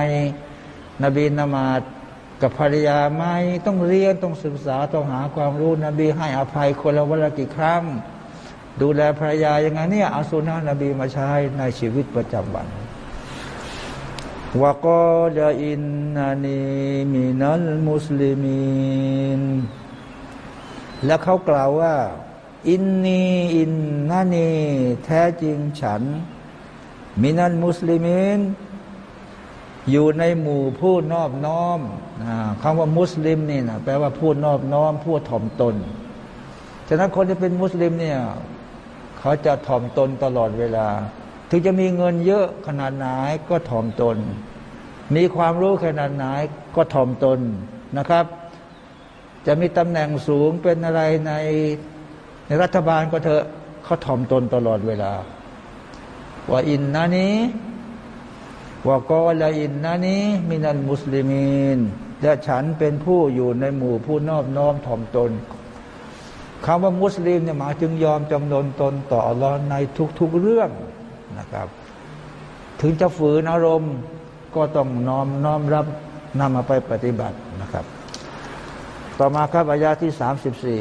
นบีนมาตกับภรรยาไหมต้องเรียนต้องศึกษาต้องหาความรู้ นบีให้อภัยคนละวันละกี่ครั้ง ดูแลภรรยายังไงเนี่ยอาสุนนะนบีมาใช้ในชีวิตประจำวันวกอลอินนานีมินัลมุสลิมีนแล้วเขากล่าวว่า อินนีอินนานีแท้จริงฉัน มินัลมุสลิมินอยู่ในหมู่ผู้นอบน้อมคำว่ามุสลิมนี่นะแปลว่าผู้นอบน้อม ผู้ถ่อมตน ฉะนั้นคนที่เป็นมุสลิมเนี่ยเขาจะถ่อมตนตลอดเวลา ถึงจะมีเงินเยอะขนาดไหนก็ถ่อมตน มีความรู้ขนาดไหนก็ถ่อมตนนะครับ จะมีตำแหน่งสูงเป็นอะไรใน ในรัฐบาลก็เถอะเขาถ่อมตนตลอดเวลา ว่าอินนานี้ว่ากอลาอินนานี้มินันมุสลิมีนและฉันเป็นผู้อยู่ในหมู่ผู้นอบน้อมถ่อมตนคำว่ามุสลิมเนี่ยหมายถึงยอมจำนนตนต่ออัลลอฮ์ในทุกๆเรื่องนะครับ ถึงจะฝืนอารมณ์ก็ต้องน้อมน้อมรับนำมาไปปฏิบัตินะครับ ต่อมาครับอายาที่สามสิบสี่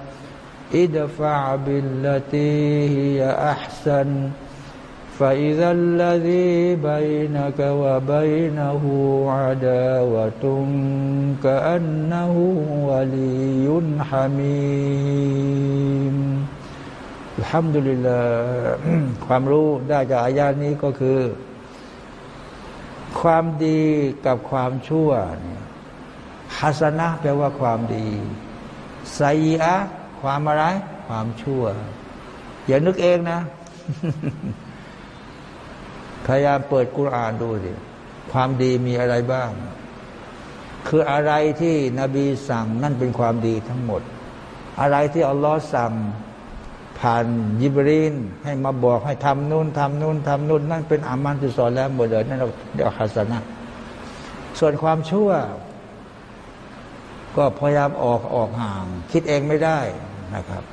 ادفع بالتي هي أحسن فإذا الذي بينك وبينه عداوة كأنه ولي حميم الحمد لله ความรู้ได้จากอายานี้ก็คือ ความดีกับความชั่วเนี่ยฮัสนะแปลว่าความดีไซอะ ความอะไร ความชั่ว อย่านึกเองนะพยายามเปิดกุรานดูสิความดีมีอะไรบ้าง คืออะไรที่นบีสั่งนั่นเป็นความดีทั้งหมด อะไรที่อัลลอฮ์สั่งผ่านยิบรีนให้มาบอกให้ทำนู่นทำนู่นทำนู่นนั่นเป็นอามันที่สอนแล้วหมดเลยนั่นเราเดี๋ยวฮัสนะส่วนความชั่ว ก็พยายามออกออกห่าง คิดเองไม่ได้ นะครับ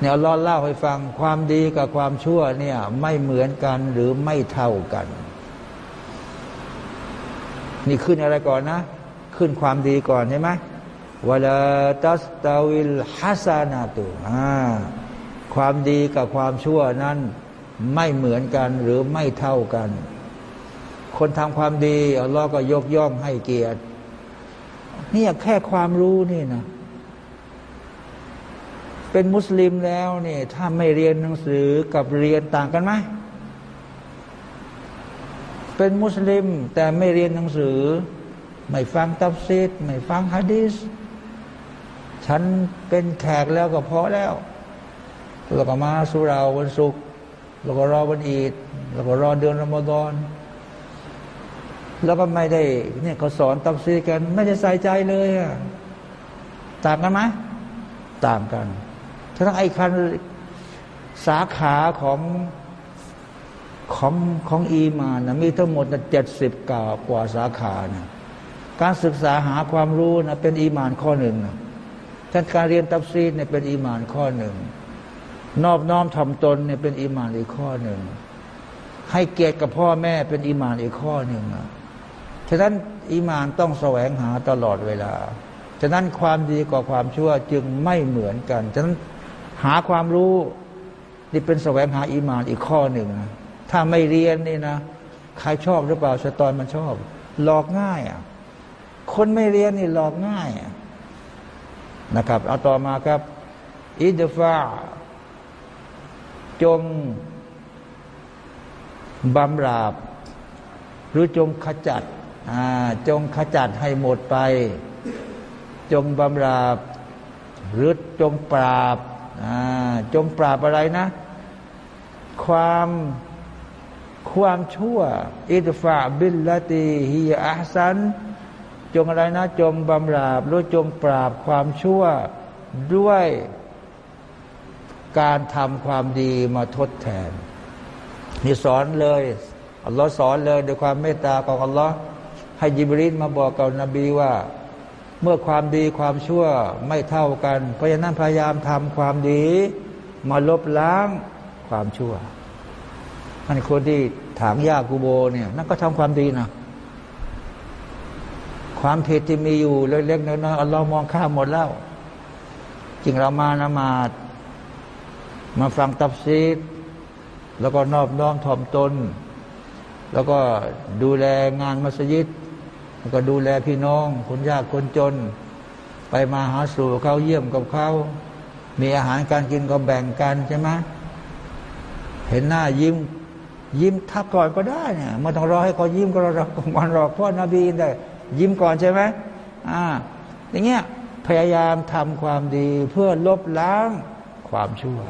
เนี่ยรอเล่าให้ฟังความดีกับความชั่วเนี่ยไม่เหมือนกันหรือไม่เท่ากัน นี่ขึ้นอะไรก่อนนะ ขึ้นความดีก่อนใช่ไหมวลาตัสตาวิลฮัสานาตุความดีกับความชั่วนั้นไม่เหมือนกันหรือไม่เท่ากัน คนทำความดีอัลลอฮ์ก็ยกย่องให้เกียรตินี่แค่ความรู้นี่นะ เป็นมุสลิมแล้วเนี่ยถ้าไม่เรียนหนังสือกับเรียนต่างกันไหมเป็นมุสลิมแต่ไม่เรียนหนังสือ ไม่ฟังตัฟซีดไม่ฟังฮะดีสฉันเป็นแขกแล้วก็พอแล้วแล้วก็มาสุราวันศุกร์แล้วก็รอวันอีดแล้วก็รอเดือนรอมฎอนแล้วก็ไม่ได้เนี่ยเขาสอนตัฟซีรกัน ไม่ได้ใส่ใจเลยอะต่างกันไหมต่างกัน ฉะนั้นไอ้คันสาขาของของของอีมานนะมีทั้งหมดเจ็ดสิบกว่ากว่าสาขานะการศึกษาหาความรู้นะเป็นอีมานข้อหนึ่งนะท่านการเรียนตัฟซีรเนี่ยเป็นอีมานข้อหนึ่ง นอบน้อมถ่อมตนเนี่ยเป็นอีมานอีกข้อหนึ่ง ให้เกียรติกับพ่อแม่เป็นอีมานอีกข้อหนึ่งนะฉะนั้นอีมานต้องแสวงหาตลอดเวลา ฉะนั้นความดีกับความชั่วจึงไม่เหมือนกัน ฉะนั้น หาความรู้ นี่เป็นแสวงหาอีมานอีกข้อหนึ่งนะถ้าไม่เรียนนี่นะใครชอบหรือเปล่าสตอนมันชอบ หลอกง่ายอะคนไม่เรียนนี่หลอกง่ายนะครับ เอาต่อมาครับ อิดฟาจงบำราบ หรือจงขจัดจงขจัดให้หมดไป จงบำราบ หรือจงปราบ จงปราบอะไรนะ ความความชั่ว อิดฟาบิลลตีฮิยาสัน จงอะไรนะ จงบำราบหรือจงปราบความชั่วด้วยการทำความดีมาทดแทน นี่สอนเลยอัลลอฮ์สอนเลยด้วยความเมตตาของอัลลอฮ์ให้ยิบรินมาบอกกับนบีว่า เมื่อความดีความชั่วไม่เท่ากัน เพราะฉะนั้นพยายามทำความดี มาลบล้างความชั่วมันคนที่ถางหญ้ากูโบเนี่ยนั่นก็ทำความดีนะความผิดที่มีอยู่เล็กๆน้อยๆอัลลอฮ์มองข้ามหมดแล้วจริงเรามานมาดมาฟังตับซีดแล้วก็นอบน้อมถ่อมตน แล้วก็ดูแลงานมัสยิด แล้วก็ดูแลพี่น้อง คนยากคนจน ไปมาหาสู่เขาเยี่ยมกับเขามีอาหารการกินก็แบ่งกันใช่ไหมเห็นหน้ายิ้ม ยิ้มทักก่อนก็ได้เนี่ยไม่ต้องรอให้เขายิ้มก็รอก่อนรอพ่อนบีได้ยิ้มก่อนใช่ไหมอ่า อย่างเงี้ยพยายามทำความดีเพื่อลบล้างความชั่ว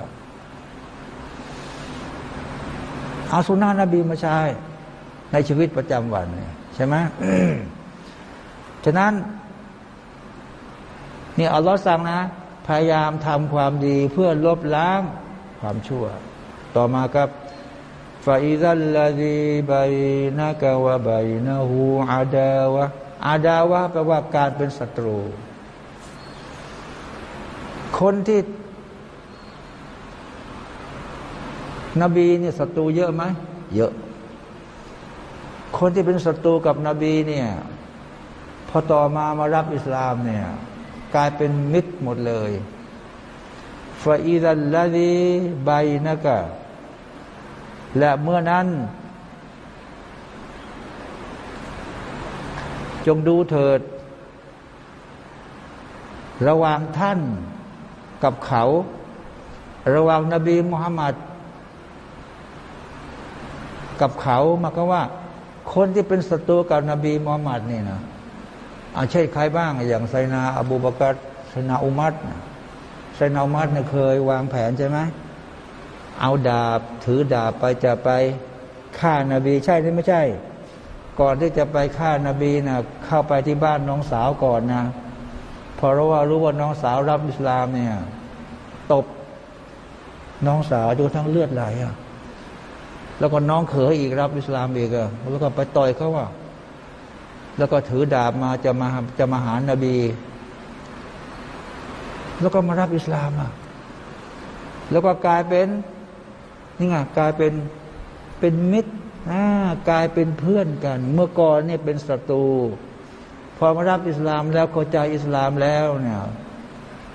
เอาสุนานะบีมาใช้ในชีวิตประจำวันใช่ไหม ฉะนั้นนี่อัลลอฮ์สั่งนะ พยายามทำความดีเพื่อลบล้างความชั่ว ต่อมาครับฟาอิซัลลาดีบายนักวะบายนะฮูอาดาวะอาดาวะแปลว่าการเป็นศัตรู คนที่ นบีเนี่ยศัตรูเยอะไหม เยอะ คนที่เป็นศัตรูกับนบีเนี่ย พอต่อมามารับอิสลามเนี่ยกลายเป็นมิตรหมดเลยฟาอิดัลลาดีใบนะกะและเมื่อนั้น จงดูเถิด ระหว่างท่านกับเขา ระหว่างนบีมุฮัมมัดกับเขามาก็ว่า คนที่เป็นศัตรูกับนบีมูฮัมมัดนี่นะ อาเช่ใครบ้าง อย่างไซนาอบูบากัดไซนาอุมัดไซนาอุมัดเนี่ยเคยวางแผนใช่ไหมเอาดาบถือดาบไปจะไปฆ่านาบีใช่หรือไม่ใช่ ก่อนที่จะไปฆ่านาบีนะเข้าไปที่บ้านน้องสาวก่อนนะพอรู้ว่ารู้ว่าน้องสาวรับอิสลามเนี่ยตบน้องสาวจนทั้งเลือดไหลอะแล้วก็น้องเขยอีกรับอิสลามอีกอะแล้วก็ไปต่อยเขาว่า แล้วก็ถือดาบมาจะมาจะมาหานาบี แล้วก็มารับอิสลามอะแล้วก็กลายเป็นนี่ไงกลายเป็นเป็นมิตรกลายเป็นเพื่อนกัน เมื่อก่อนเนี่ยเป็นศัตรูพอมารับอิสลามแล้วเข้าใจอิสลามแล้วเนี่ย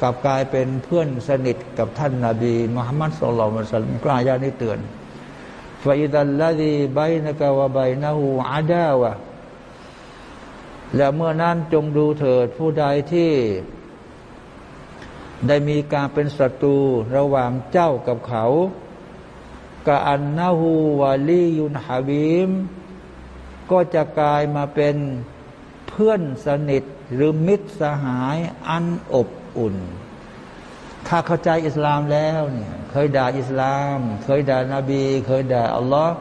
กลับกลายเป็นเพื่อนสนิทกับท่านนาบีมุฮัมมัดสุลต่านกล้ายานี่เตือนฟาอิดัลลาดีใบนกาวใบนาหูอาดาวะ และเมื่อนั้นจงดูเถิดผู้ใดที่ ได้มีการเป็นศัตรูระหว่างเจ้ากับเขากะอันนาหูวาลียุนฮาบิมก็จะกลายมาเป็นเพื่อนสนิทหรือมิตรสหายอันอบอุ่น ถ้าเข้าใจอิสลามแล้วเนี่ยเคยด่าอิสลาม เคยด่านาบี เคยด่าอัลลอฮ์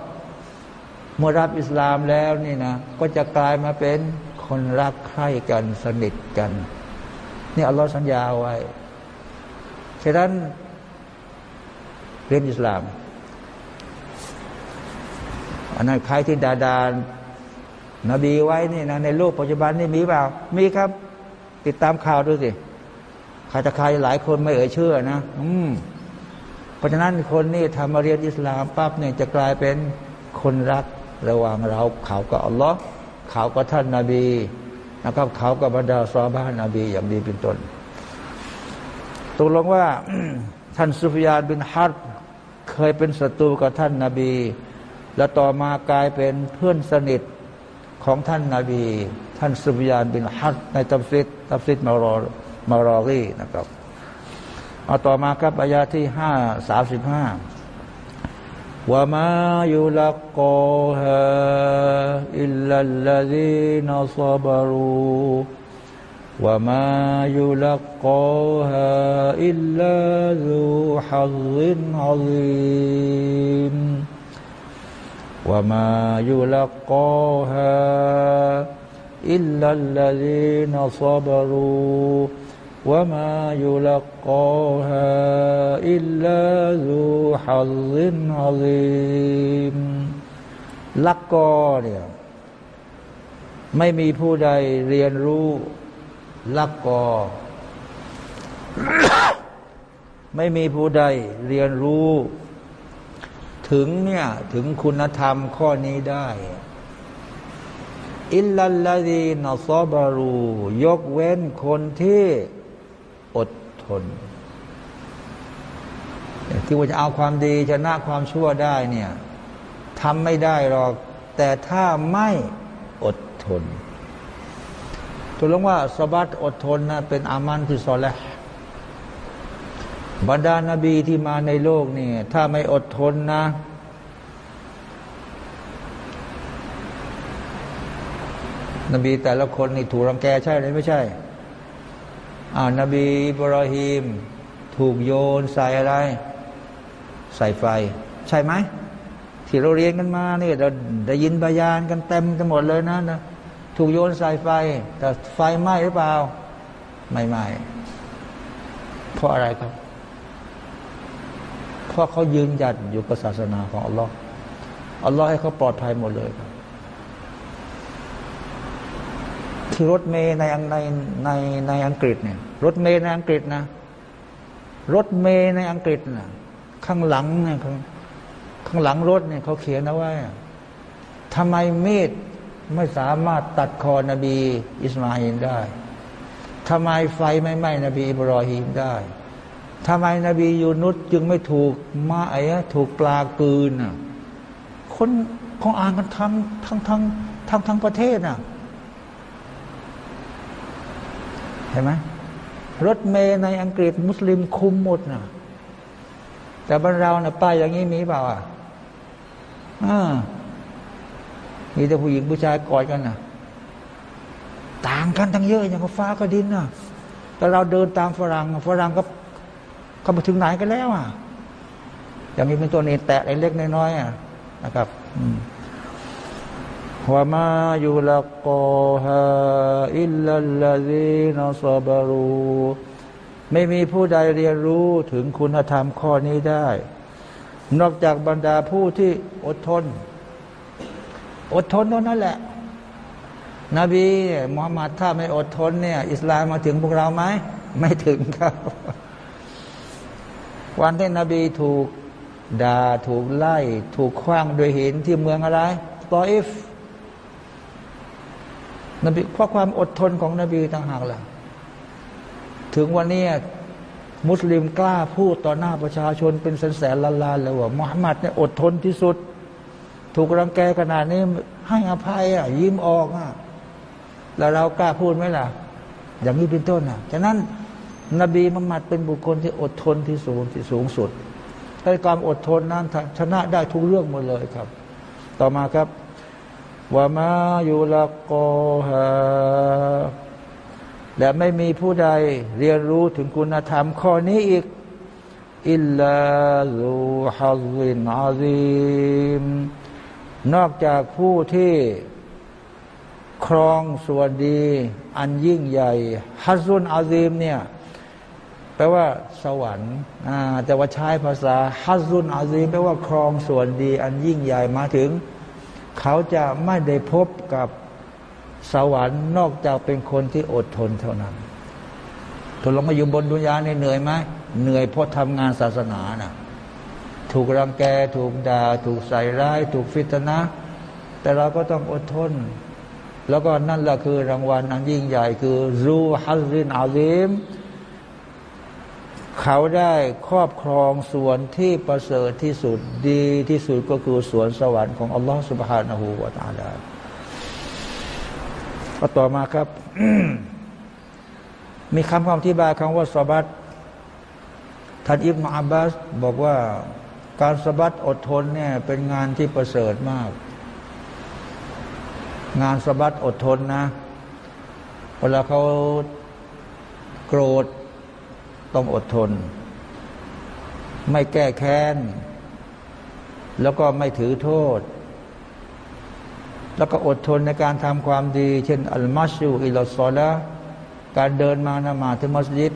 เมื่อรับอิสลามแล้วนี่นะก็จะกลายมาเป็น คนรักใคร่กันสนิทกันนี่อัลลอฮ์สัญญาไว้ฉะนั้นเรียนอิสลามอันนั้นใครที่ดาดานนบีไว้นี่นะในโลกปัจจุบันนี่มีเปล่า มีครับ ติดตามข่าวดูสิใครจะใครหลายคนไม่เอ่ยเชื่อนะ อืมเพราะฉะนั้นคนนี่ทำมาเรียนอิสลามปั๊บเนี่ยจะกลายเป็นคนรักระหว่างเราเขากับอัลลอฮ์ เขากับท่านนาบีนะครับ เขากับบรรดาซอบ้านนาบี อย่างดีเป็นต้นตกลงว่า ท่านซุฟยานบินฮัดเคยเป็นศัตรูกับท่านนาบี แล้วต่อมากลายเป็นเพื่อนสนิทของท่านนาบี ท่านซุฟยานบินฮัดในตัฟซีรตัฟซีรมะรอมะรอฆีนะครับเอาต่อมาครับอายาที่ห้าสามสิบห้า وما يلقاها إلا الذين ว่ามายุลกอฮาอิลลาซูฮัลลินอัลิมลักกอเนี่ยไม่มีผู้ใดเรียนรู้ลักกอ ไม่มีผู้ใดเรียนรู้ ถึงเนี่ยถึงคุณธรรมข้อนี้ได้ อิลลัลลาดีนอซอบารู ยกเว้นคนที่ อดทน ที่ว่าจะเอาความดีชนะความชั่วได้เนี่ยทำไม่ได้หรอก แต่ถ้าไม่อดทนถูกลงว่าสบัดอดทนนะเป็นอามันที่สอนแล้วบรรดานาบีที่มาในโลกนี่ถ้าไม่อดทนนะ นบีแต่ละคนนี่ถูกรังแกใช่หรือไม่ใช่ อ่านบีอิบราฮิมถูกโยนใส่อะไร ใส่ไฟ ใช่ไหมที่เราเรียนกันมานี่เราได้ยินบายานกันเต็มกันหมดเลยนะนะถูกโยนใส่ไฟ แต่ไฟไหม้หรือเปล่า ไม่ไหม้เพราะอะไรครับ เพราะเขายืนหยัดอยู่กับศาสนาของอัลลอฮ์อัลลอฮ์ให้เขาปลอดภัยหมดเลยครับ ที่รถเมย์ในในในในอังกฤษเนี่ยรถเมย์ในอังกฤษนะรถเมย์ในอังกฤษนะข้างหลังเนี่ยข้างข้างหลังรถเนี่ยเขาเขียนเอาไว้ทำไมมีดไม่สามารถตัดคอนบีอิสมาอีลได้ทำไมไฟไม่ไหม้นบีอิบรอฮีมได้ทำไมนบียูนุสจึงไม่ถูกมาไอ้ถูกปลากืนอะคนของอ่านกันทั้งทั้งทั้งทั้งทั้งประเทศน่ะ เห็นไหมรถเมย์ในอังกฤษมุสลิมคุมหมดนะแต่บ้านเราน่ะป้ายอย่างนี้มีเปล่าอะอ่ามีแต่ผู้หญิงผู้ชายกอดกันนะต่างกันทั้งเยอะอย่างกับฟ้ากับดินนะแต่เราเดินตามฝรั่งฝรั่งก็เขาไปถึงไหนกันแล้วอะอย่างนี้เป็นตัวนี้แตะเล็กน้อยๆอะนะครับ ว่ามาอยู่ละกอฮาอิลลัลลซีนอซบารูไม่มีผู้ใดเรียนรู้ถึงคุณธรรมข้อนี้ได้ นอกจากบรรดาผู้ที่อดทน อดทนเท่านั้นแหละ นบีมุฮัมมัดถ้าไม่อดทนเนี่ย อิสลามมาถึงพวกเราไหมไม่ถึงครับ วันที่นบีถูกด่าถูกไล่ ถูกคว้างด้วยหินที่เมืองอะไรตออิฟ นบีเพราะความอดทนของนบีต่างหากล่ะถึงวันนี้มุสลิมกล้าพูดต่อหน้าประชาชนเป็นแสนๆล้านๆเลยว่ามุฮัมมัดเนี่ยอดทนที่สุด ถูกรังแกขนาดนี้ให้อภัยอะยิ้มออกอะแล้วเรากล้าพูดไหมล่ะ อย่างนี้เป็นต้นอะฉะนั้น นบีมุฮัมมัดเป็นบุคคลที่อดทนที่สูงที่สูงสุดในความอดทนนั้นชนะได้ทุกเรื่องหมดเลยครับ ต่อมาครับ ว่ามาอยู่ละกอฮาและไม่มีผู้ใดเรียนรู้ถึงคุณธรรมข้อนี้อีก อิลลาลูฮัซินอาซิมนอกจากผู้ที่ครองส่วนดี อันยิ่งใหญ่ฮัซซุนอาซีมเนี่ยแปลว่า สวรรค์แต่ว่าใช้ภาษาฮัซซุนอาซีมแปลว่าครองส่วนดี อันยิ่งใหญ่มาถึง เขาจะไม่ได้พบกับสวรรค์นอกจากเป็นคนที่อดทนเท่านั้นถูกลงมาอยู่บนดุนยาในเหนื่อยไหมเหนื่อยเพราะทำงานศาสนานะ่ะถูกรังแกถูกด่าถูกใส่ร้าย ถูกฟิตนะ แต่เราก็ต้องอดทน แล้วก็นั่นแหละคือรางวัลอันยิ่งใหญ่คือรูฮัซรินอาลิม เขาได้ครอบครองส่วนที่ประเสริฐที่สุดดีที่สุดก็คือสวนสวรรค์ของอัลลอฮฺสุบฮานาหูวาตาลาก็ต่อมาครับ มีคำคำที่บายคำว่าสบัตท่านอิบนาอับบาสบอกว่าการสบัดอดทนเนี่ยเป็นงานที่ประเสริฐมาก งานสบัดอดทนนะ เวลาเขาโกรธ ต้องอดทน ไม่แก้แค้น แล้วก็ไม่ถือโทษ แล้วก็อดทนในการทำความดี เช่น المشي إلى الصلاة การเดินมานมาซที่มัสยิด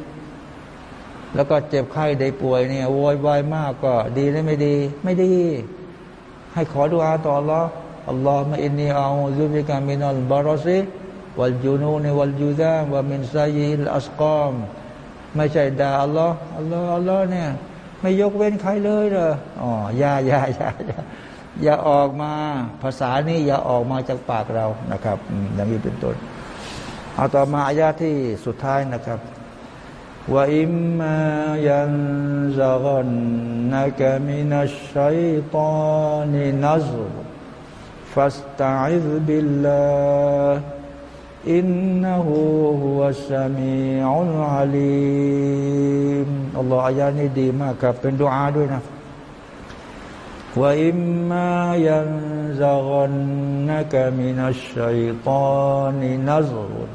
แล้วก็เจ็บไข้ได้ป่วยเนี่ยโวยวายมากก็ดีหรือไม่ดี ไม่ดี ให้ขอดุอาต่อ Allah อัลลอฮฺมะอินนีอาอูซุบิกามินัลบารอซิวัลจูนูนวัลจูดามวะมินไซยิลอัสกอม ไม่ใช่ด่าอัลลอฮ์อัลลอฮ์อัลลอฮ์เนี่ย ไม่ยกเว้นใครเลยเหรออ๋ออย่าอย่าอย่าอย่าออกมาภาษานี้อย่าออกมาจากปากเรานะครับอย่างนี้เป็นต้นเอาต่อมาอายาที่สุดท้ายนะครับว่าอิมมายันซากันนักมินัชัยตานินัซฟัสตัอิซบิลลา إنه هو السميع العليم الله อายานี้ดีมากครับเป็นดุอาด้วยนะว่าอิมมายันซะกันนักมินัชชัยตานินัซรุน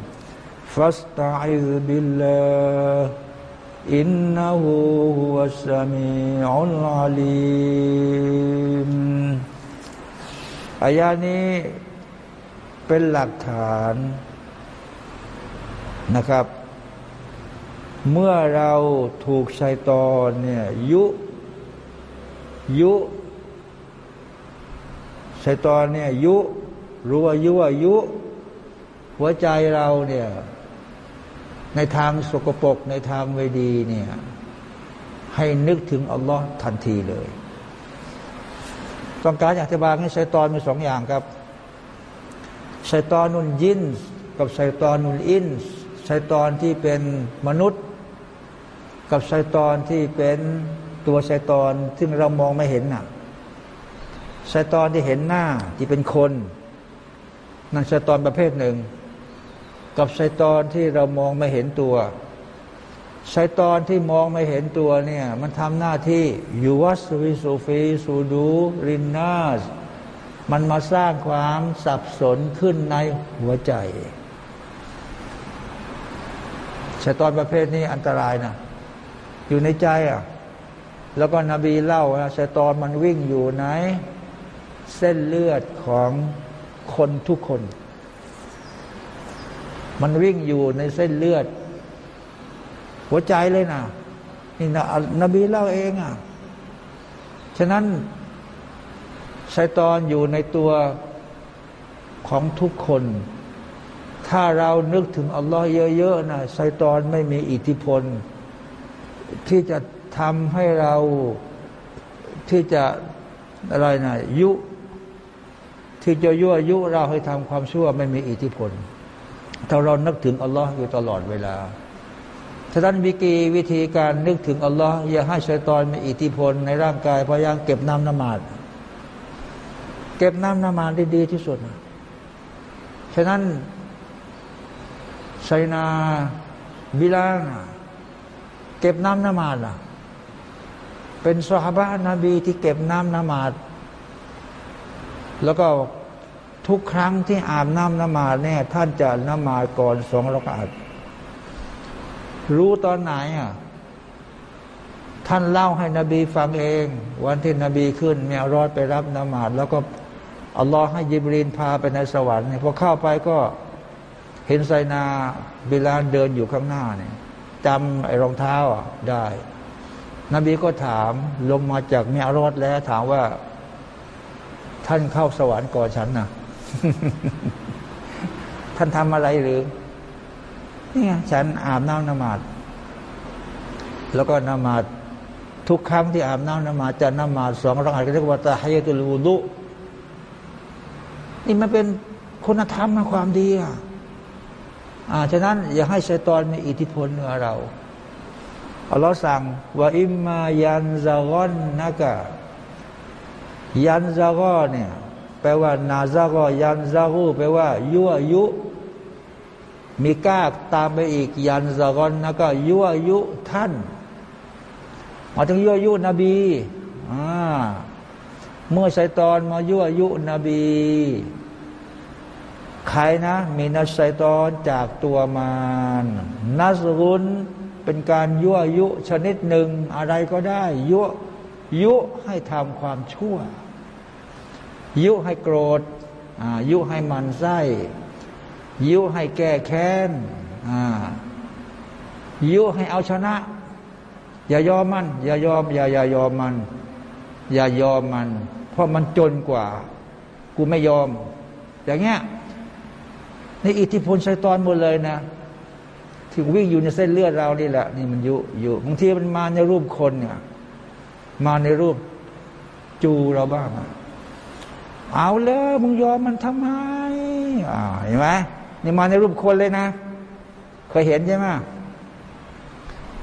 فاستعذ بالله إنه هو السميع العليم อายานี้เป็นหลักฐาน นะครับ เมื่อเราถูกชัยตอนเนี่ยยุยุชัยตอนเนี่ยยุรู้ว่ายุว่ายุ หัวใจเราเนี่ยในทางสกปรกในทางไม่ดีเนี่ยให้นึกถึงอัลลอฮ์ทันทีเลย ต้องการอธิบายให้ชัยตอนมีสองอย่างครับชัยตอนนุนยินกับชัยตอนนุนอิน ชัยตอนที่เป็นมนุษย์ กับชัยตอนที่เป็นตัวชัยตอนที่เรามองไม่เห็นน่ะชัยตอนที่เห็นหน้าที่เป็นคน นั่นชัยตอนประเภทหนึ่ง กับชัยตอนที่เรามองไม่เห็นตัวชัยตอนที่มองไม่เห็นตัวเนี่ยมันทำหน้าที่ยูวัสวิสุฟีสูดูรินนาสมันมาสร้างความสับสนขึ้นในหัวใจ ชัยตอนประเภทนี้อันตรายนะอยู่ในใจอะ แล้วก็นบีเล่านะชัยตอนมันวิ่งอยู่ไหน เส้นเลือดของคนทุกคน มันวิ่งอยู่ในเส้นเลือด หัวใจเลยนะนี่นะนบีเล่าเองอะ ฉะนั้นชัยตอนอยู่ในตัวของทุกคน ถ้าเรานึกถึงอัลลอฮ์เยอะๆนะชัยตอนไม่มีอิทธิพล ที่จะทำให้เราที่จะอะไรนะยุ ที่จะยั่วยุเราให้ทำความชั่วไม่มีอิทธิพลถ้าเรานึกถึงอัลลอฮ์อยู่ตลอดเวลาฉะนั้นมีกีวิธีการนึกถึงอัลลอฮ์อย่าให้ชัยตอนมีอิทธิพลในร่างกายพยายามเก็บน้ำนมาดเก็บน้ำนมาดได้ดีที่สุด ฉะนั้น ไซนาบิลานเก็บน้ำนมาดเป็นสหบะนบีที่เก็บน้ำนมาด แล้วก็ทุกครั้งที่อาบน้ำนมาดเนี่ยท่านจะนมาดก่อนสองรกอาดรู้ตอนไหนอะท่านเล่าให้นบีฟังเอง วันที่นบีขึ้นมีรอดไปรับนมาดแล้วก็อัลลอฮ์ให้ยิบรีนพาไปในสวรรค์พอเข้าไปก็ เห็นไซนาบิลานเดินอยู่ข้างหน้าเนี่ยจำไอ้รองเท้าได้ นบีก็ถามลงมาจากมีอรอดแล้วถามว่า ท่านเข้าสวรรค์ก่อนฉันนะท่านทำอะไรหรือนี่ฉันอาบน้ำนมาดแล้วก็นมาดทุกครั้งที่อาบน้ำนมาดจะนมาดสองรักอาจเรียกว่าตาฮยตุลวูดุนี่มันเป็นคุณธรรมความดีอะ อ่าฉะนั้นอย่าให้ชัยตอนมีอิทธิพลเหนือเราอัลลอฮ์สั่งว่าอิมมายันซากอนนะกะยันซากอเนี่ยแปลว่า นาซากอยันซากูแปลว่ายั่วยุ มีกาตามไปอีก ยันซากอนนะก็ยั่วยุท่านมาถึงยั่วยุนบีอ่าเมื่อชัยตอนมายั่วยุนบี ใครนะมีนัสไซตอนจากตัวมารนัสรุนเป็นการยั่วยุชนิดหนึ่งอะไรก็ได้ ยุยุให้ทำความชั่ว ยุให้โกรธยุให้มันไส้ยุให้แก้แค้นยุให้เอาชนะ อย่ายอมมัน อย่ายอม อย่าอย่ายอมมัน อย่ายอมมัน เพราะมันจนกว่า กูไม่ยอม อย่างเงี้ย ในอิทธิพลชัยตอนหมดเลยนะที่วิ่งอยู่ในเส้นเลือดเรานี่แหละนี่มันยุอยู่บางทีมันมาในรูปคนเนี่ยมาในรูปจูเราบ้างเอาเลยมึงยอมมันทำไมอ่าเห็นไหมนี่มาในรูปคนเลยนะ เคยเห็นใช่ไหม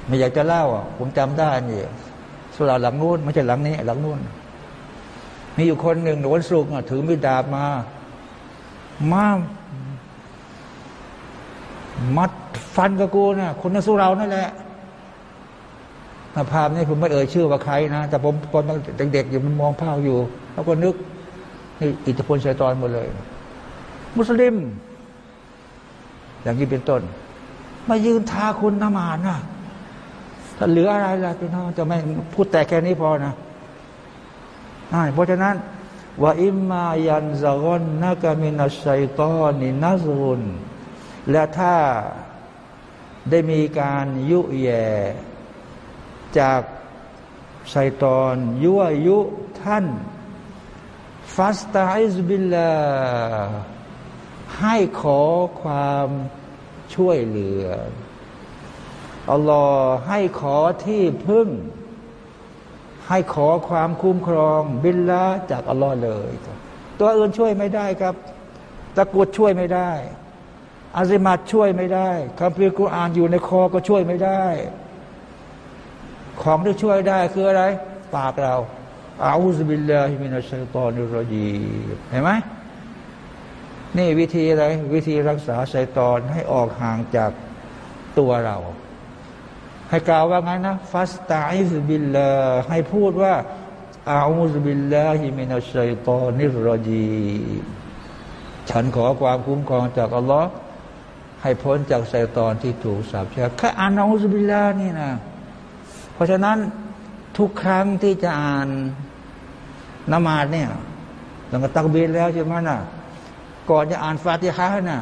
ไม่อยากจะเล่าอะผมจำได้นี่สุราหลังนู้นไม่ใช่หลังนี้ หลังนู้นมีอยู่คนหนึ่งหนวนสุกถือมีดดาบมา มา มัดฟันกับกูนะคนนั้นสู้เรานั่นแหละภาพนี้ผมไม่เอ่ยชื่อว่าใครนะ แต่ผมตอนเด็กๆอยู่มันมองภาพอยู่ แล้วก็นึกนี่อิทธิพลชัยตอนหมดเลย มุสลิม อย่างนี้เป็นต้น มายืนทาคุณนมาดนะถ้าเหลืออะไรล่ะพี่น้องจะไม่พูดแต่แค่นี้พอนะเพราะฉะนั้นว่าอิมมายันซากอนนักมินัสไซตอนินัซุน และถ้าได้มีการยุแย่จากชัยตอนยั่วยุท่านฟัสตาอิสบิลลาให้ขอความช่วยเหลือ อัลลอฮ์ให้ขอที่พึ่ง ให้ขอความคุ้มครอง บิลละจากอัลลอฮ์เลย ตัวอื่นช่วยไม่ได้ครับ ตะกุดช่วยไม่ได้ อาซิมัดช่วยไม่ได้คัมภีร์กุรอานอยู่ในคอก็ช่วยไม่ได้ ของที่ช่วยได้คืออะไร ปากเราอาอุสบิลลาฮิมินัชัยตอนุรจีเห็นไหมนี่วิธีอะไร วิธีรักษาชัยตอนให้ออกห่างจากตัวเรา ให้กล่าวว่าไงนะفاستعذ بالله ให้พูดว่า أعوذ بالله من الشيطان الرجيم ฉันขอความคุ้มครองจากอัลลอฮ์ ให้พ้นจากชัยตอนที่ถูกสาปแช่งแค่อ่านأعوذ بالله นี่นะเพราะฉะนั้นทุกครั้งที่จะอ่านนมาซเนี่ยต้องตักบีรแล้วใช่ไหมนะก่อนจะอ่านฟาติฮะนะ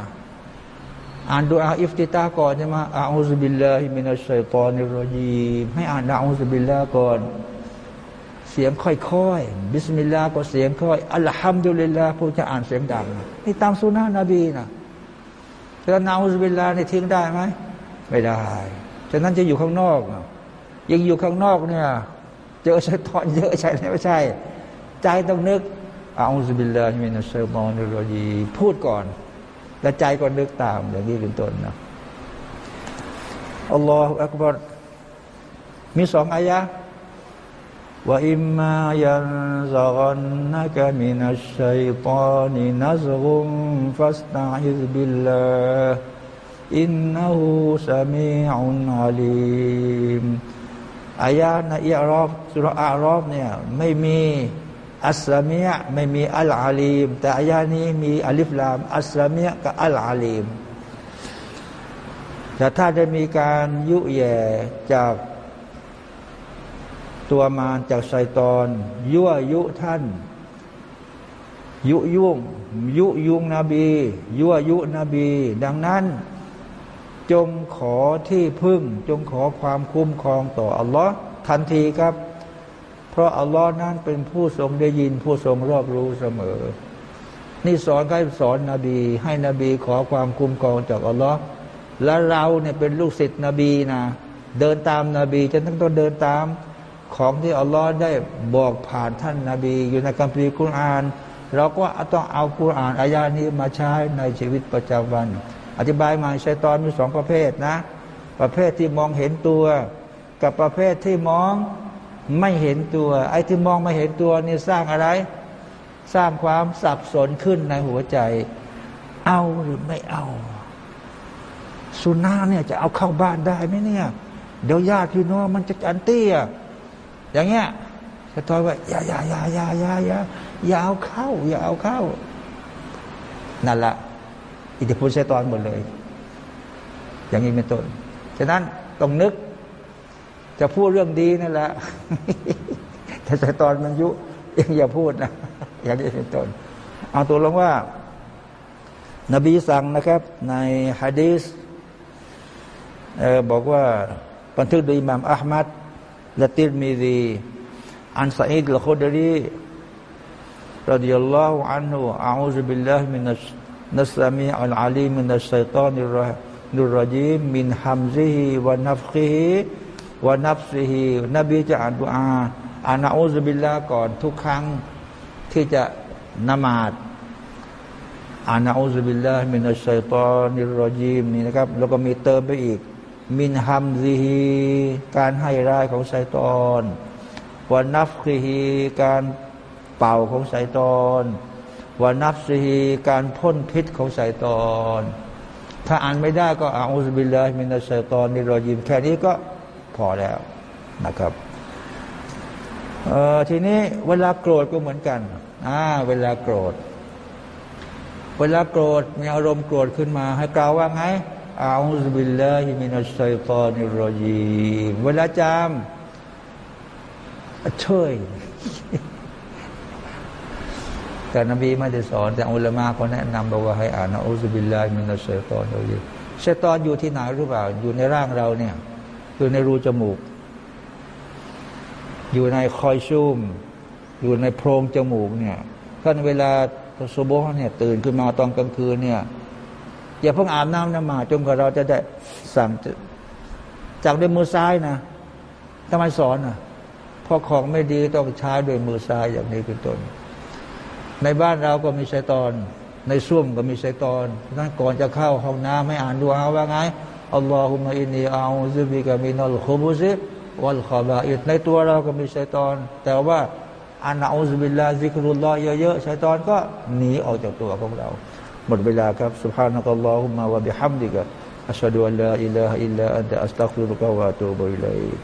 อ่านดุอาอิฟติตาฮฺก่อนใช่ไหมأعوذ بالله من الشيطان الرجيم ให้อ่าน أعوذ بالله ก่อน เสียงค่อยๆبسم الله ก็เสียงค่อย الحمد لله ผู้จะอ่านเสียงดังนี่ตามสุนนะฮฺนบีนะ แล้ว أعوذ بالله เนี่ยทิ้งได้ไหมไม่ได้ฉะนั้นจะอยู่ข้างนอกยังอยู่ข้างนอกเนี่ยเจอชัยตอนเยอะใช่ไหมไม่ใช่ ใจต้องนึกأعوذ بالله من الشيطان الرجيم พูดก่อน แล้วใจก็นึกตามอย่างนี้เป็นต้นนะالله أكبر มีสองอายะ وإما ينزغنك من الشيطان نزغ فاستعذ باللهอินนูสมีอุนอาลีมอายะในอิรอบสุรอารอบเนี่ยไม่มีอัสลามียไม่มีอัลอาลีม แต่อายะนี้มีอัลิฟลาม อัสลามียกับอัลอาลีมแต่ถ้าจะมีการยุแย่จาก ตัวมารจากไซตอน ยั่วยุท่าน ยุยุ่ง ยุยุงนบี ยั่วยุนบี ดังนั้น จงขอที่พึ่ง จงขอความคุ้มครองต่ออัลลอฮ์ทันทีครับ เพราะอัลลอฮ์นั้นเป็นผู้ทรงได้ยินผู้ทรงรอบรู้เสมอ นี่สอนใครสอนนบี ให้นบีขอความคุ้มครองจากอัลลอฮ์และเราเนี่ยเป็นลูกศิษย์นบีนะเดินตามนาบีจะต้องต้องเดินตาม ของที่อัลลอฮ์ได้บอกผ่านท่านนาบี อยู่ในคัมภีร์คุราน เราก็ต้องเอาคุรานอายานี้มาใช้ในชีวิตประจำวัน อธิบายมาชัยตอนมีสองประเภทนะ ประเภทที่มองเห็นตัว กับประเภทที่มองไม่เห็นตัว ไอ้ที่มองไม่เห็นตัวนี่สร้างอะไร สร้างความสับสนขึ้นในหัวใจ เอาหรือไม่เอาสุนาเนี่ยจะเอาเข้าบ้านได้ไหมเนี่ยเดี๋ยวญาติพี่น้องมันจะอันเตี้ย อย่างเงี้ยสะท้อนว่าอย่าอย่าอย่าอย่าอย่าอย่าอย่าเอาเข้า อย่าเอาเข้า นั่นละอิทธิพลชัยตอนหมดเลย อย่างนี้เป็นต้นฉะนั้นต้องนึก จะพูดเรื่องดีนั่นแหละแต่ชัยตอนมันยุยังอย่าพูดนะอย่างนี้เป็นต้นเอาตัวลงว่า นบีสั่งนะครับ ในฮะดีษบอกว่าบันทึกโดยอิหม่ามอะหมัด และติรมีดีอันซาอิดละคุดรีรดิยัลลอฮุอันฮุอาอูซุบิลลาฮ์มินัสนัสลามีอัลอาลีมินัสชัยตานิรนุรจีมมินฮัมซิฮิวะนัฟคิฮิวะนัฟซิฮินบีจะอ่านดุอาอานาอูซุบิลลาห์ก่อนทุกครั้งที่จะนมาดอานาอูซุบิลลาห์มินัสชัยตานิรจีมนี่นะครับ แล้วก็มีเติมไปอีก من همزه การให้ร้ายของชัยตอนونفخه การเป่าของไซตอนونفثه การพ่นพิษของไซตอนถ้าอ่านไม่ได้ก็أعوذ بالله من الشيطان الرجيم แค่นี้ก็พอแล้วนะครับทีนี้เวลาโกรธก็เหมือนกันอ่าเวลาโกรธ เวลาโกรธมีอารมณ์โกรธขึ้นมา ให้กล่าวว่าไง أعوذ بالله من الشيطان الرجيم เวลาจามช่วยแต่นบีไม่ได้สอนแต่อุลามะเขาแนะนำบอกว่าให้อ่าน نعوذ بالله من الشيطان เราอยู่ชัยตอนอยู่ที่ไหนรู้เปล่า อยู่ในร่างเราเนี่ย อยู่ในรูจมูก อยู่ในคอยชุ่มอยู่ในโพรงจมูกเนี่ยท่านเวลาสุโบฮเนี่ยตื่นขึ้นมาตอนกลางคืนเนี่ย อย่าเพิ่งอาบน้ำนมาจนกว่าเราจะได้สั่งจากด้วยมือซ้ายนะทำไมสอนอะพอของไม่ดีต้องใช้ด้วยมือซ้ายอย่างนี้เป็นต้นในบ้านเราก็มีชัยตอน ในส้วมก็มีชัยตอนนั้นก่อนจะเข้าห้องน้ำให้อ่านดูอาว่าไงอัลลอฮุมะอินนีอาอูซุบิกามินัลคุบุซิวัลขบาอิดในตัวเราก็มีชัยตอน แต่ว่าอานาอูซุบิลลาซิกรุลลอฮ์เยอะๆชัยตอนก็หนีออกจากตัวของเรา หมดเวลาครับ سبحانك اللهم وبحمدك أشهد أن لا إله إلا أنت أستغفرك وأتوب إليك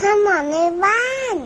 ขนมในบ้าน